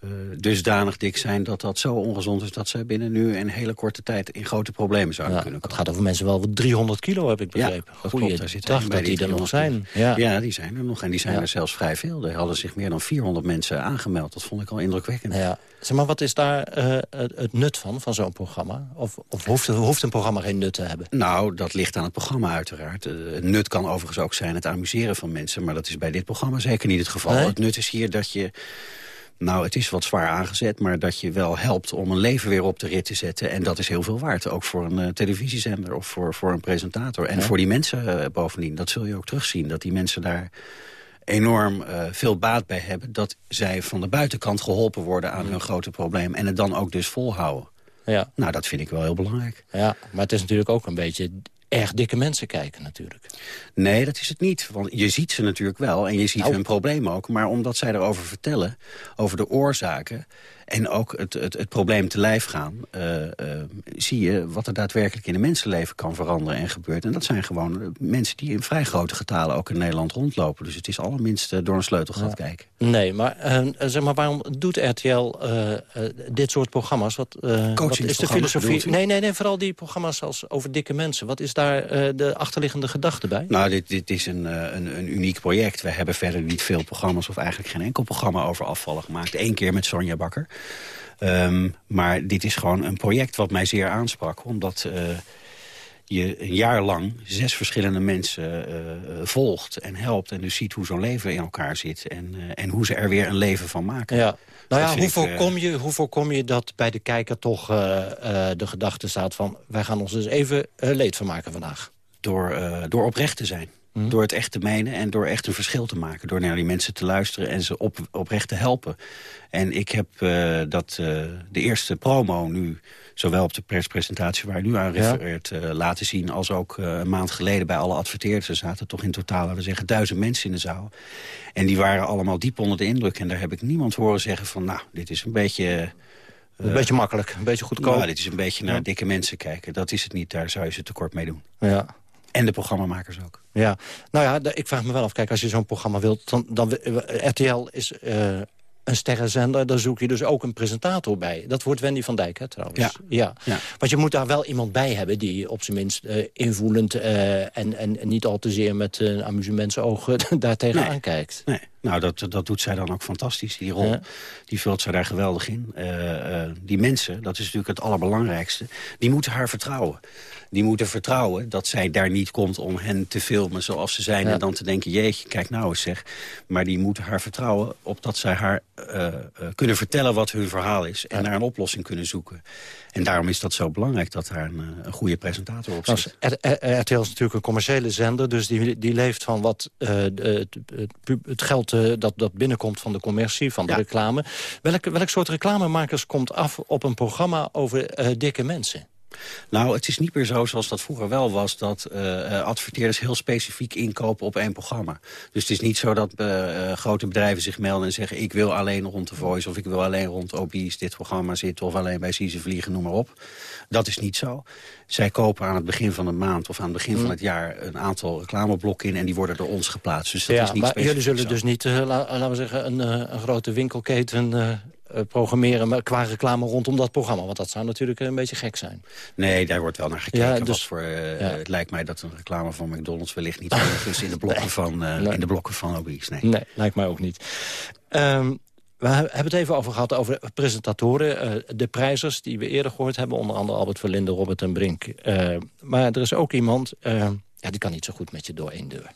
uh, dusdanig dik zijn... dat dat zo ongezond is dat ze binnen nu een hele korte tijd... in grote problemen zouden ja, kunnen Het komen. gaat over mensen wel 300 kilo, heb ik begrepen. Ja, dat Goeie klopt. Daar zit dag bij dat die er nog zijn. Ja. ja, die zijn er nog. En die zijn er zelfs vrij veel. Er hadden zich meer dan 400 mensen aangemeld. Dat vond ik al indrukwekkend. Ja. Zeg maar, wat is daar uh, het nut van, van zo'n programma? Of, of hoeft, hoeft, een programma geen nut te hebben? Nou, dat ligt aan het programma uiteraard. Uh, het nut kan overigens ook zijn het amuseren van mensen... maar dat is bij dit programma zeker niet het geval. Nee? Het nut is hier dat je... Nou, het is wat zwaar aangezet, maar dat je wel helpt om een leven weer op de rit te zetten. En dat is heel veel waard, ook voor een uh, televisiezender of voor, voor een presentator. En Ja. voor die mensen bovendien, dat zul je ook terugzien. Dat die mensen daar enorm uh, veel baat bij hebben. Dat zij van de buitenkant geholpen worden aan hun grote probleem. En het dan ook dus volhouden. Ja. Nou, dat vind ik wel heel belangrijk. Ja, maar het is natuurlijk ook een beetje erg dikke mensen kijken natuurlijk. Nee, dat is het niet. Want je ziet ze natuurlijk wel en je ziet Nou. hun problemen ook. Maar omdat zij erover vertellen, over de oorzaken... en ook het, het, het probleem te lijf gaan... Uh, uh, zie je wat er daadwerkelijk in een mensenleven kan veranderen en gebeurt. En dat zijn gewoon mensen die in vrij grote getalen ook in Nederland rondlopen. Dus het is allerminst door een sleutelgat ja. kijken. Nee, maar, zeg maar waarom doet RTL dit soort programma's? Wat, wat is de filosofie? Nee, nee, nee, vooral die programma's als over dikke mensen. Wat is daar de achterliggende gedachte bij? Nou, dit, dit is een, een, een uniek project. We hebben verder niet veel programma's of eigenlijk geen enkel programma over afvallen gemaakt. Eén keer met Sonja Bakker. Um, maar dit is gewoon een project wat mij zeer aansprak. Omdat uh, je een jaar lang zes verschillende mensen uh, volgt en helpt... en dus ziet hoe zo'n leven in elkaar zit... en, uh, en hoe ze er weer een leven van maken. Ja. Nou ja, hoe voorkom, je, hoe voorkom je dat bij de kijker toch de gedachte staat van... wij gaan ons dus even leed van maken vandaag? Door, door oprecht te zijn. Hm. Door het echt te menen en door echt een verschil te maken. Door naar die mensen te luisteren en ze op, oprecht te helpen. En ik heb uh, dat, uh, de eerste promo nu, zowel op de perspresentatie waar u aan refereert, ja. uh, laten zien... als ook een maand geleden bij alle adverteerders. Er zaten toch in totaal, laten we zeggen, duizend mensen in de zaal. En die waren allemaal diep onder de indruk. En daar heb ik niemand horen zeggen van, nou, dit is een beetje... een beetje makkelijk, een beetje goedkoop. Nou, dit is een beetje naar ja. dikke mensen kijken. Dat is het niet, daar zou je ze tekort mee doen. Ja. En de programmamakers ook. Ja, nou ja, ik vraag me wel af. Kijk, als je zo'n programma wilt, dan, dan RTL is uh, een sterrenzender. Daar zoek je dus ook een presentator bij. Dat wordt Wendy van Dijk, hè, trouwens. Ja. ja. ja. Want je moet daar wel iemand bij hebben die op zijn minst uh, invoelend uh, en, en, en, niet al te zeer met uh, amusementsogen daar tegenaan nee. kijkt. Nee. Nou, dat, dat doet zij dan ook fantastisch, die rol. Ja. Die vult ze daar geweldig in. Uh, uh, die mensen, dat is natuurlijk het allerbelangrijkste... die moeten haar vertrouwen. Die moeten vertrouwen dat zij daar niet komt om hen te filmen zoals ze zijn... Ja. en dan te denken, jeetje, kijk nou eens zeg. Maar die moeten haar vertrouwen op dat zij haar uh, kunnen vertellen wat hun verhaal is... en naar een oplossing kunnen zoeken. En daarom is dat zo belangrijk dat daar een, een goede presentator op zit. RTL is natuurlijk een commerciële zender, dus die, die leeft van wat het, het, het geld dat, dat binnenkomt van de commercie, van de ja. reclame. Welk, welk soort reclamemakers komt af op een programma over uh, dikke mensen? Nou, het is niet meer zo zoals dat vroeger wel was... dat uh, adverteerders heel specifiek inkopen op één programma. Dus het is niet zo dat uh, grote bedrijven zich melden en zeggen... ik wil alleen rond The Voice of ik wil alleen rond Obese dit programma zitten... of alleen bij Cise Vliegen, noem maar op. Dat is niet zo. Zij kopen aan het begin van de maand of aan het begin mm. van het jaar... een aantal reclameblokken in en die worden door ons geplaatst. Dus dat ja, is niet maar jullie zullen zo. dus niet, la, laten we zeggen, een, een grote winkelketen uh, programmeren qua reclame rondom dat programma. Want dat zou natuurlijk een beetje gek zijn. Nee, daar wordt wel naar gekeken. Ja, dus, voor, uh, ja. Het lijkt mij dat een reclame van McDonald's wellicht niet handig is in de blokken nee. van, uh, nee. in de blokken van. Nee. nee, lijkt mij ook niet. Um, we hebben het even over gehad over presentatoren. Uh, de prijzers die we eerder gehoord hebben. Onder andere Albert Verlinde, Robert en Brink. Uh, maar er is ook iemand, uh, ja, die kan niet zo goed met je door één deur.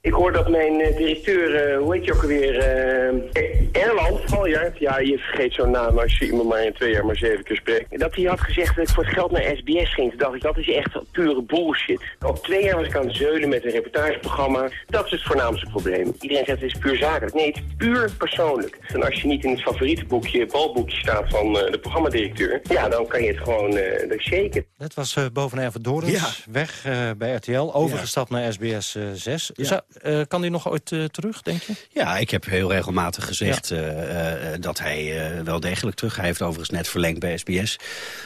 Ik hoor dat mijn uh, directeur, uh, hoe heet je ook alweer, uh, Erland, Valjaard, ja, je vergeet zo'n naam als je iemand maar in twee jaar maar zeven keer spreekt. Dat hij had gezegd dat ik voor het geld naar SBS ging. Toen dacht ik, dat is echt pure bullshit. Al twee jaar was ik aan het zeulen met een reportageprogramma. Dat is het voornaamste probleem. Iedereen zegt het is puur zakelijk. Nee, het is puur persoonlijk. En als je niet in het favoriete boekje, balboekje staat van de programmadirecteur, ja, dan kan je het gewoon uh, shaken. Dat was uh, boven Erven Dorens, ja. weg bij RTL, overgestapt ja. naar SBS 6. Ja. Uh, kan hij nog ooit uh, terug, denk je? Ja, ik heb heel regelmatig gezegd ja. uh, dat hij wel degelijk terug... Hij heeft overigens net verlengd bij SBS.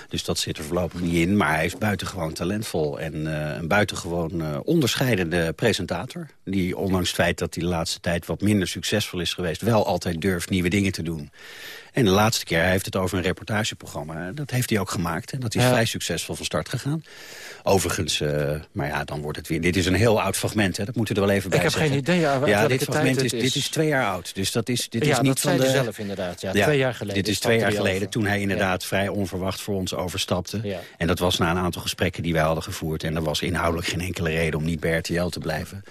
Dus dat zit er voorlopig niet in. Maar hij is buitengewoon talentvol en een buitengewoon onderscheidende presentator. Die ondanks het feit dat hij de laatste tijd wat minder succesvol is geweest... wel altijd durft nieuwe dingen te doen. En de laatste keer, hij heeft het over een reportageprogramma. Dat heeft hij ook gemaakt en dat is ja. vrij succesvol van start gegaan. Overigens, uh, maar ja, dan wordt het weer... Dit is een heel oud fragment, hè? dat moeten we er wel even bij ik zeggen. Ik heb geen idee. Ja, ja dit fragment is, is, dit is twee jaar oud. Dus dat is, dit ja, is niet dat van de... zelf inderdaad. Ja, ja, twee jaar geleden. Dit is twee jaar geleden, toen hij inderdaad vrij onverwacht voor ons overstapte. En dat was na een aantal gesprekken die wij hadden gevoerd. En er was inhoudelijk geen enkele reden om niet bij RTL te blijven.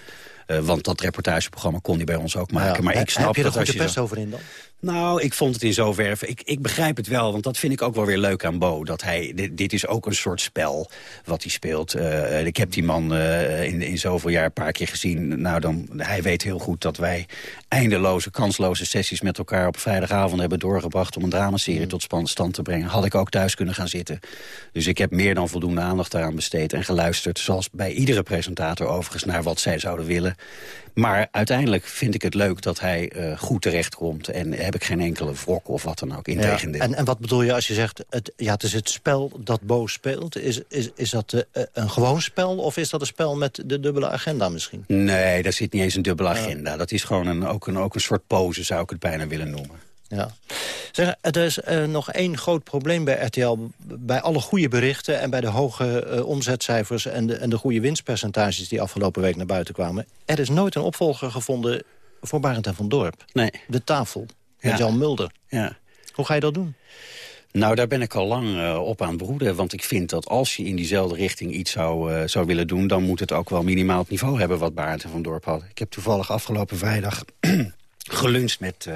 Uh, want dat reportageprogramma kon hij bij ons ook maken. Maar ik snap heb je dat er als je best over in dan? Nou, ik vond het in zoverre... Ik, ik begrijp het wel, want dat vind ik ook wel weer leuk aan Bo. Dat hij, dit, dit is ook een soort spel wat hij speelt. Uh, ik heb die man uh, in, in zoveel jaar een paar keer gezien. Nou, dan, hij weet heel goed dat wij eindeloze, kansloze sessies met elkaar... op vrijdagavond hebben doorgebracht om een dramaserie tot stand te brengen. Had ik ook thuis kunnen gaan zitten. Dus ik heb meer dan voldoende aandacht daaraan besteed en geluisterd... zoals bij iedere presentator overigens naar wat zij zouden willen. Maar uiteindelijk vind ik het leuk dat hij uh, goed terechtkomt. En heb ik geen enkele wrok of wat dan ook. Ja. Integendeel. En, en wat bedoel je als je zegt, het, ja, het is het spel dat Bo speelt? Is, is, is dat eh, een gewoon spel of is dat een spel met de dubbele agenda misschien? Nee, daar zit niet eens een dubbele agenda. Dat is gewoon een, ook, een, ook een soort pose, zou ik het bijna willen noemen. Ja. Zeg, er is eh, nog één groot probleem bij RTL. Bij alle goede berichten en bij de hoge eh, omzetcijfers... En de, en de goede winstpercentages die afgelopen week naar buiten kwamen... er is nooit een opvolger gevonden voor Barend en van Dorp. Nee. De tafel met Ja. Jan Mulder. Ja. Hoe ga je dat doen? Nou, daar ben ik al lang eh, op aan het broeden. Want ik vind dat als je in diezelfde richting iets zou, zou willen doen... dan moet het ook wel minimaal het niveau hebben wat Barend en van Dorp hadden. Ik heb toevallig afgelopen vrijdag geluncht met,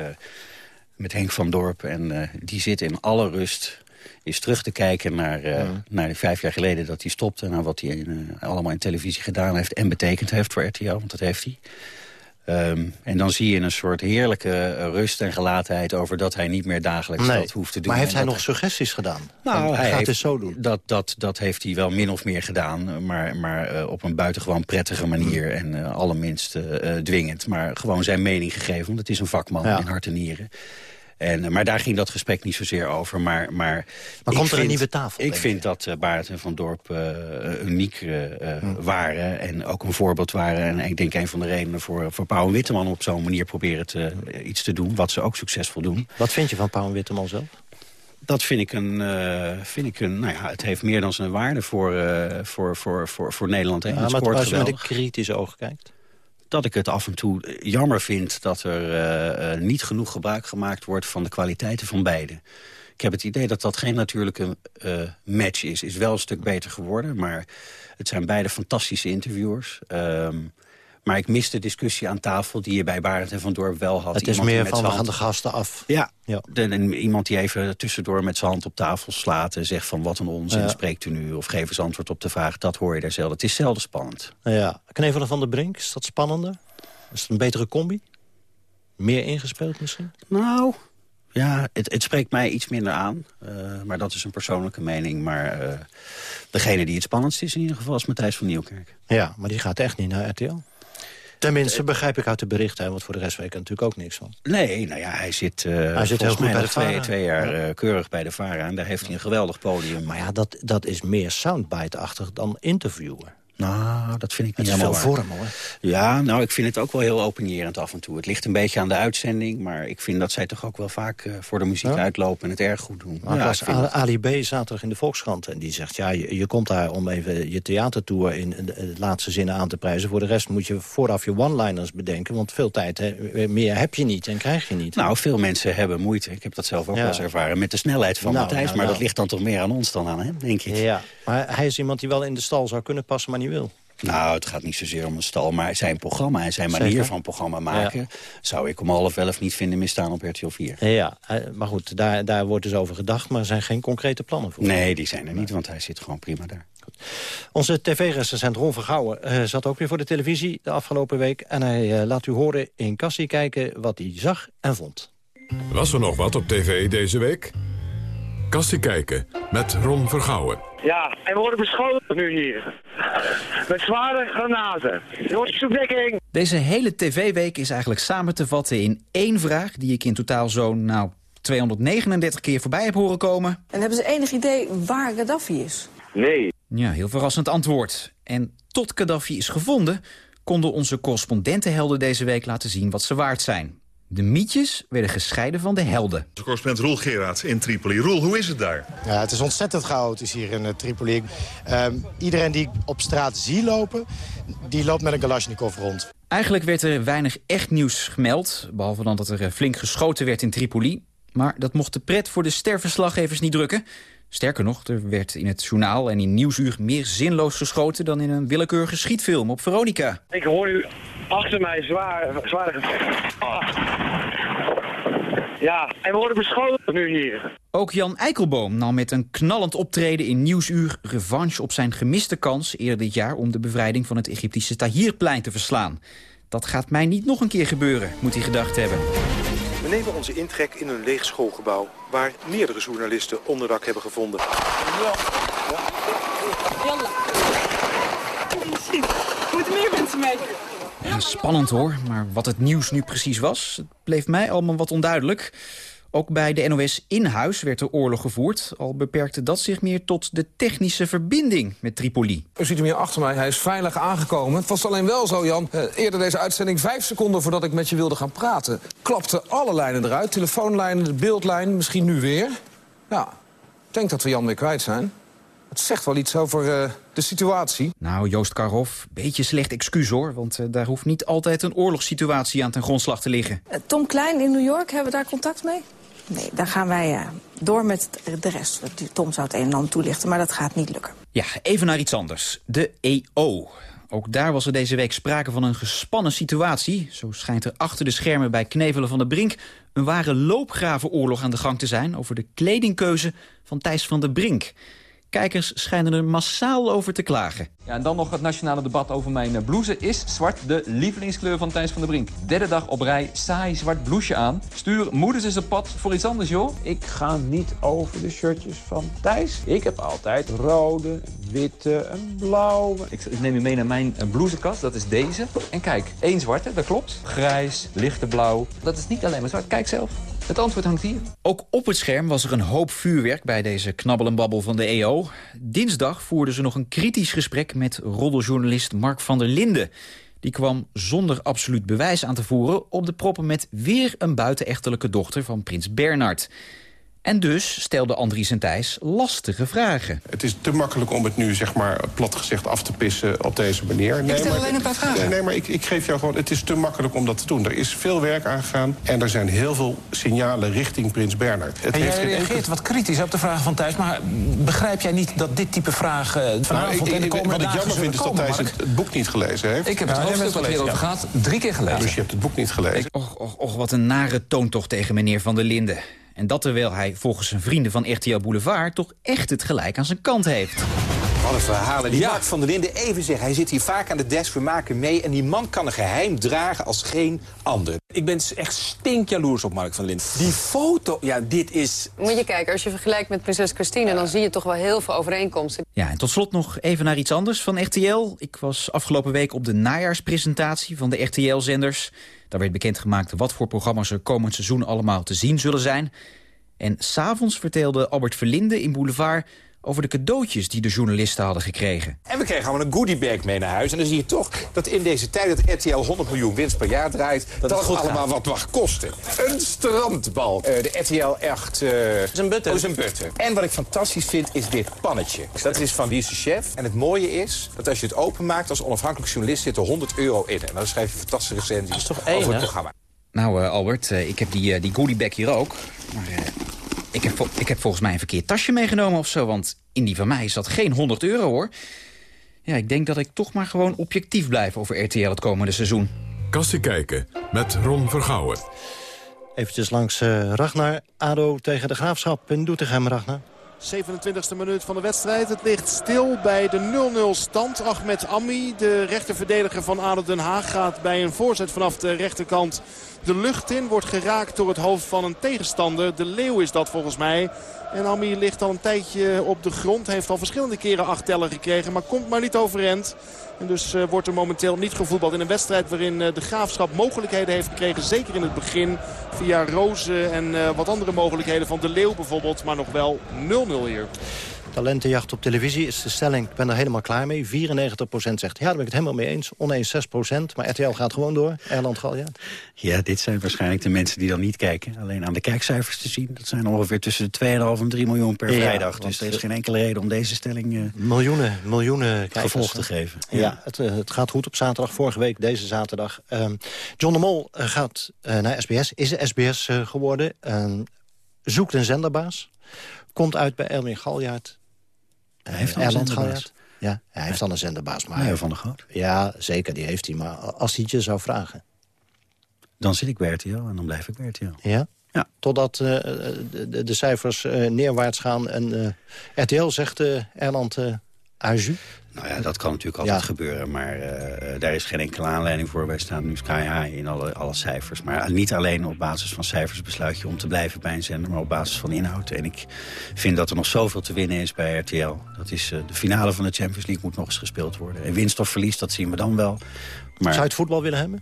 met Henk van Dorp. En eh, die zit in alle rust is terug te kijken naar, eh, naar de vijf jaar geleden dat hij stopte... naar wat hij in, eh, allemaal in televisie gedaan heeft en betekend heeft voor RTL. Want dat heeft hij. Ehm, en dan zie je een soort heerlijke rust en gelatenheid... over dat hij niet meer dagelijks Nee. dat hoeft te doen. Maar heeft hij nog suggesties gedaan? nou, hij gaat heeft, het zo doen. Dat, dat, dat heeft hij wel min of meer gedaan. Maar, maar eh, op een buitengewoon prettige manier. En eh, allerminst eh, dwingend. Maar gewoon zijn mening gegeven. Want het is een vakman Ja. in hart en nieren. En, eh, maar daar ging dat gesprek niet zozeer over. Maar, maar, ik komt er een nieuwe tafel, Ik vind dat uh, Barend en Van Dorp eh, uniek eh, eh, waren. En ook een voorbeeld waren. En ik denk een van de redenen voor, voor Pauw en Witteman... op zo'n manier proberen te, eh, iets te doen. Wat ze ook succesvol doen. Wat vind je van Pauw en Witteman zelf? Dat vind ik een, eh, vind ik een nou ja, het heeft meer dan zijn waarde voor, eh, voor, voor, voor, voor Nederland. Hè. Ja, maar als je met een kritische oog kijkt. Dat ik het af en toe eh, jammer vind dat er eh, eh, niet genoeg gebruik gemaakt wordt van de kwaliteiten van beide. Ik heb het idee dat dat geen natuurlijke match is. Is wel een stuk beter geworden, maar het zijn beide fantastische interviewers. Ehm, maar ik mis de discussie aan tafel die je bij Barend en Van Dorp wel had. Het is Iemand meer van, we gaan de gasten af. ja, Ja. de- de- iemand die even tussendoor met zijn hand op tafel slaat... en zegt van wat een onzin, Ja. spreekt u nu... of geef eens antwoord op de vraag, dat hoor je daar zelden. Het is zelden spannend. Ja. Knevel van de Brink, is dat spannender? Is het een betere combi? Meer ingespeeld misschien? Nou, ja, het, het spreekt mij iets minder aan. eh, maar dat is een persoonlijke mening. Maar eh, degene die het spannendst is in ieder geval... is Matthijs van Nieuwkerk. Ja, maar die gaat echt niet naar RTL. Tenminste, begrijp ik uit de berichten, want voor de rest weet ik er natuurlijk ook niks van. Nee, nou ja, hij zit, eh Hij zit heel goed bij de twee, twee jaar Ja. eh, keurig bij de VARA. En daar heeft hij een geweldig podium. Maar ja, dat, dat is meer soundbite-achtig dan interviewen. Nou, dat vind ik niet helemaal vorm, hoor. Ja, nou, ik vind het ook wel heel openierend af en toe. Het ligt een beetje aan de uitzending, maar ik vind dat zij toch ook wel vaak eh, voor de muziek Ja? uitlopen en het erg goed doen. Maar Ja, Ali B. zaterdag in de Volkskrant. En die zegt, ja, je, je komt daar om even je theatertour in de, de laatste zinnen aan te prijzen. Voor de rest moet je vooraf je one-liners bedenken. Want veel tijd hè, meer heb je niet en krijg je niet. Nou, veel mensen hebben moeite. Ik heb dat zelf ook wel eens ervaren met de snelheid van Nou, Matthijs. nou, maar nou. dat ligt dan toch meer aan ons dan aan hem, denk ik. Ja, maar hij is iemand die wel in de stal zou kunnen passen, maar niet wil. Nou, het gaat niet zozeer om een stal, maar zijn programma en zijn manier Zeker. van programma maken... zou ik om half elf niet vinden misstaan op RTL 4. Ja, eh, maar goed, daar, daar wordt dus over gedacht, maar er zijn geen concrete plannen voor. Nee, die zijn er niet, want hij zit gewoon prima daar. Onze tv-recensent Ron Vergouwen eh, zat ook weer voor de televisie de afgelopen week. En hij eh, laat u horen in Cassie kijken wat hij zag en vond. Was er nog wat op tv deze week? Kastie kijken met Ron Vergouwen. Ja, en we worden beschoten nu hier. Met zware granaten. Jongens! Deze hele tv-week is eigenlijk samen te vatten in één vraag... die ik in totaal zo'n nou, 239 keer voorbij heb horen komen. En hebben ze enig idee waar Gaddafi is? Nee. Ja, heel verrassend antwoord. En tot Gaddafi is gevonden... konden onze correspondentenhelden deze week laten zien wat ze waard zijn. De mietjes werden gescheiden van de helden. Onze correspondent Roel Gerards in Tripoli. Roel, hoe is het daar? Ja, het is ontzettend chaotisch hier in eh, Tripoli. Ehm, iedereen die ik op straat zie lopen, die loopt met een Kalashnikov rond. Eigenlijk werd er weinig echt nieuws gemeld... behalve dan dat er eh, flink geschoten werd in Tripoli. Maar dat mocht de pret voor de sterverslaggevers niet drukken. Sterker nog, er werd in het journaal en in Nieuwsuur... meer zinloos geschoten dan in een willekeurige schietfilm op Veronica. Ik hoor nu achter mij zwaar. Ah. Ja, en we worden beschoten nu hier. Ook Jan Eikelboom nam met een knallend optreden in Nieuwsuur... revanche op zijn gemiste kans eerder dit jaar... om de bevrijding van het Egyptische Tahrirplein te verslaan. Dat gaat mij niet nog een keer gebeuren, moet hij gedacht hebben. We nemen onze intrek in een leeg schoolgebouw... waar meerdere journalisten onderdak hebben gevonden. Jalla. We moeten meer mensen mee. Spannend hoor, maar wat het nieuws nu precies was... het bleef mij allemaal wat onduidelijk. Ook bij de NOS in-huis werd de oorlog gevoerd. Al beperkte dat zich meer tot de technische verbinding met Tripoli. U ziet hem hier achter mij, hij is veilig aangekomen. Het was alleen wel zo, Jan. Eh, eerder deze uitzending, vijf seconden voordat ik met je wilde gaan praten... klapten alle lijnen eruit. Telefoonlijnen, de beeldlijn, misschien nu weer. Ja, ik denk dat we Jan weer kwijt zijn. Het zegt wel iets over uh, de situatie. Nou, Joost Karhoff, beetje slecht excuus hoor... want uh, daar hoeft niet altijd een oorlogssituatie aan ten grondslag te liggen. Uh, Tom Klein in New York, hebben we daar contact mee? Nee, dan gaan wij uh, door met de rest. Tom zou het een en ander toelichten, maar dat gaat niet lukken. Ja, even naar iets anders. De EO. Ook daar was er deze week sprake van een gespannen situatie. Zo schijnt er achter de schermen bij Knevelen van de Brink... een ware loopgravenoorlog aan de gang te zijn... over de kledingkeuze van Thijs van der Brink. Kijkers schijnen er massaal over te klagen. Ja, en dan nog het nationale debat over mijn blouse. Is zwart de lievelingskleur van Thijs van der Brink? Derde dag op rij, saai zwart blouseje aan. Stuur moeders eens een pad voor iets anders, joh. Ik ga niet over de shirtjes van Thijs. Ik heb altijd rode, witte en blauwe. Ik, ik neem je mee naar mijn blouzekast, dat is deze. En kijk, één zwarte, dat klopt. Grijs, lichte blauw. Dat is niet alleen maar zwart, kijk zelf. Het antwoord hangt hier. Ook op het scherm was er een hoop vuurwerk bij deze knabbel en babbel van de EO. Dinsdag voerden ze nog een kritisch gesprek met roddeljournalist Mark van der Linden. Die kwam zonder absoluut bewijs aan te voeren op de proppen met weer een buitenechtelijke dochter van prins Bernard. En dus stelde Andries en Thijs lastige vragen. Het is te makkelijk om het nu, zeg maar, plat gezegd af te pissen op deze manier. Nee, ik stel maar, alleen een paar vragen. Nee, nee maar ik, ik, geef jou gewoon... Het is te makkelijk om dat te doen. Er is veel werk aangegaan en er zijn heel veel signalen richting Prins Bernard. Het en jij reageert enkel... wat kritisch op de vragen van Thijs. Maar begrijp jij niet dat dit type vragen vanavond nou, ik, en de komende Wat ik jammer vind is dat Thijs het, het, boek niet gelezen heeft. Ik heb het ja, hoofdstuk wat hierover ja. gaat drie keer gelezen. Ja, dus je hebt het boek niet gelezen. Och, och, och, wat een nare toontocht tegen meneer Van der Linden. En dat terwijl hij volgens zijn vrienden van RTL Boulevard... toch echt het gelijk aan zijn kant heeft. Wat een verhalen. Die ja. Mark van der Linden, even zeggen, hij zit hier vaak aan de desk, we maken mee... en die man kan een geheim dragen als geen ander. Ik ben echt stinkjaloers op Mark van der Linden. Die foto, ja, dit is... Moet je kijken, als je vergelijkt met prinses Christine... dan zie je toch wel heel veel overeenkomsten. Ja, en tot slot nog even naar iets anders van RTL. Ik was afgelopen week op de najaarspresentatie van de RTL-zenders... Daar werd bekendgemaakt wat voor programma's er komend seizoen allemaal te zien zullen zijn. En s'avonds vertelde Albert Verlinde in Boulevard over de cadeautjes die de journalisten hadden gekregen. En we kregen allemaal een goodiebag mee naar huis. En dan zie je toch dat in deze tijd dat RTL 100 miljoen winst per jaar draait... dat, dat het allemaal wat mag kosten. Een strandbal. Uh, de RTL echt... Uh, is een butter. is een butter. En wat ik fantastisch vind is dit pannetje. Dat is van Wie is de Chef. En het mooie is dat als je het openmaakt als onafhankelijk journalist... zit er 100 euro in. En dan schrijf je fantastische recensies over het programma. Nou, uh, Albert, ik heb die, die goodiebag hier ook. Maar ik heb, ik heb volgens mij een verkeerd tasje meegenomen of zo... want in die van mij zat geen 100 euro, hoor. Ja, ik denk dat ik toch maar gewoon objectief blijf over RTL het komende seizoen. Kastie kijken met Ron Vergouwen. Eventjes langs uh, Ragnar. ADO tegen de Graafschap in Doetinchem, Ragnar. 27e minuut van de wedstrijd. Het ligt stil bij de 0-0 stand. Ahmed Ammi, de rechterverdediger van ADO Den Haag... gaat bij een voorzet vanaf de rechterkant de lucht in. Wordt geraakt door het hoofd van een tegenstander. De Leeuw is dat volgens mij. En Ammi ligt al een tijdje op de grond. Heeft al verschillende keren acht tellen gekregen. Maar komt maar niet overend. En dus uh, wordt er momenteel niet gevoetbald in een wedstrijd waarin uh, de Graafschap mogelijkheden heeft gekregen. Zeker in het begin via Rozen en uh, wat andere mogelijkheden van De Leeuw bijvoorbeeld. Maar nog wel 0-0 hier. Talentenjacht op televisie is de stelling. Ik ben er helemaal klaar mee. 94% zegt, ja, daar ben ik het helemaal mee eens. Oneens 6%, maar RTL gaat gewoon door. Erland Galja. Ja, dit zijn waarschijnlijk de mensen die dan niet kijken. Alleen aan de kijkcijfers te zien. Dat zijn ongeveer tussen de 2,5 en 3 miljoen per Ja, vrijdag. Dus er is geen enkele reden om deze stelling eh, Miljoenen, miljoenen kijkers. gevolg te geven. Ja, het, eh, het gaat goed op zaterdag. Vorige week, deze zaterdag. Ehm, John de Mol eh, gaat naar SBS. Is de SBS geworden. Ehm, zoekt een zenderbaas. Komt uit bij Elwin Galjaard. Hij heeft al een zenderbaas. Ja, hij heeft al een zenderbaas. Maar van der Goot. Ja, zeker, die heeft hij. Maar als hij het je zou vragen. Dan zit ik bij RTL en dan blijf ik bij RTL. Ja? Ja. Totdat eh, de, de, de cijfers eh, neerwaarts gaan. En eh, RTL zegt, eh Erland, eh, Aju? Nou ja, dat kan natuurlijk altijd Ja. gebeuren, maar eh, daar is geen enkele aanleiding voor. Wij staan nu sky high in alle, alle cijfers. Maar niet alleen op basis van cijfers besluit je om te blijven bij een zender... maar op basis van inhoud. En ik vind dat er nog zoveel te winnen is bij RTL. Dat is eh, de finale van de Champions League moet nog eens gespeeld worden. En winst of verlies, dat zien we dan wel. Maar Zou je het voetbal willen hebben?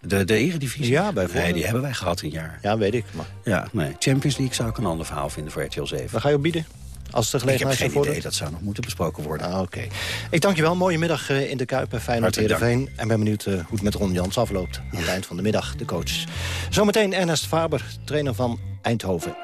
de, de eredivisie? Ja, bijvoorbeeld. Nee, die hebben wij gehad een jaar. Ja, weet ik. Maar Ja, nee. Champions League zou ik een ander verhaal vinden voor RTL 7. waar ga je op bieden? Als de Ik heb gelegenheid geen idee, dat zou nog moeten besproken worden. Ah, Oké. Ik dank je wel. Mooie middag eh, in de Kuip bij Feyenoord Hartelijk dank. Heerenveen. En ben benieuwd eh, hoe het met Ron Jans afloopt. Aan het eind van de middag, de coach. Zometeen Ernest Faber, trainer van Eindhoven.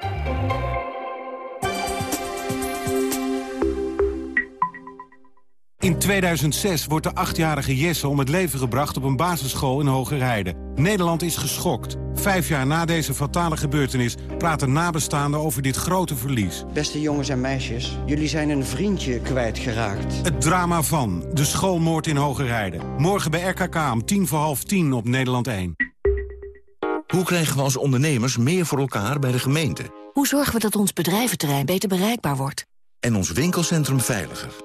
In 2006 wordt de achtjarige Jesse om het leven gebracht op een basisschool in Hogerheide. Nederland is geschokt. Vijf jaar na deze fatale gebeurtenis praten nabestaanden over dit grote verlies. Beste jongens en meisjes, jullie zijn een vriendje kwijtgeraakt. Het drama van de schoolmoord in Hogerheide. Morgen bij RKK om tien voor half tien op Nederland 1. Hoe krijgen we als ondernemers meer voor elkaar bij de gemeente? Hoe zorgen we dat ons bedrijventerrein beter bereikbaar wordt? En ons winkelcentrum veiliger?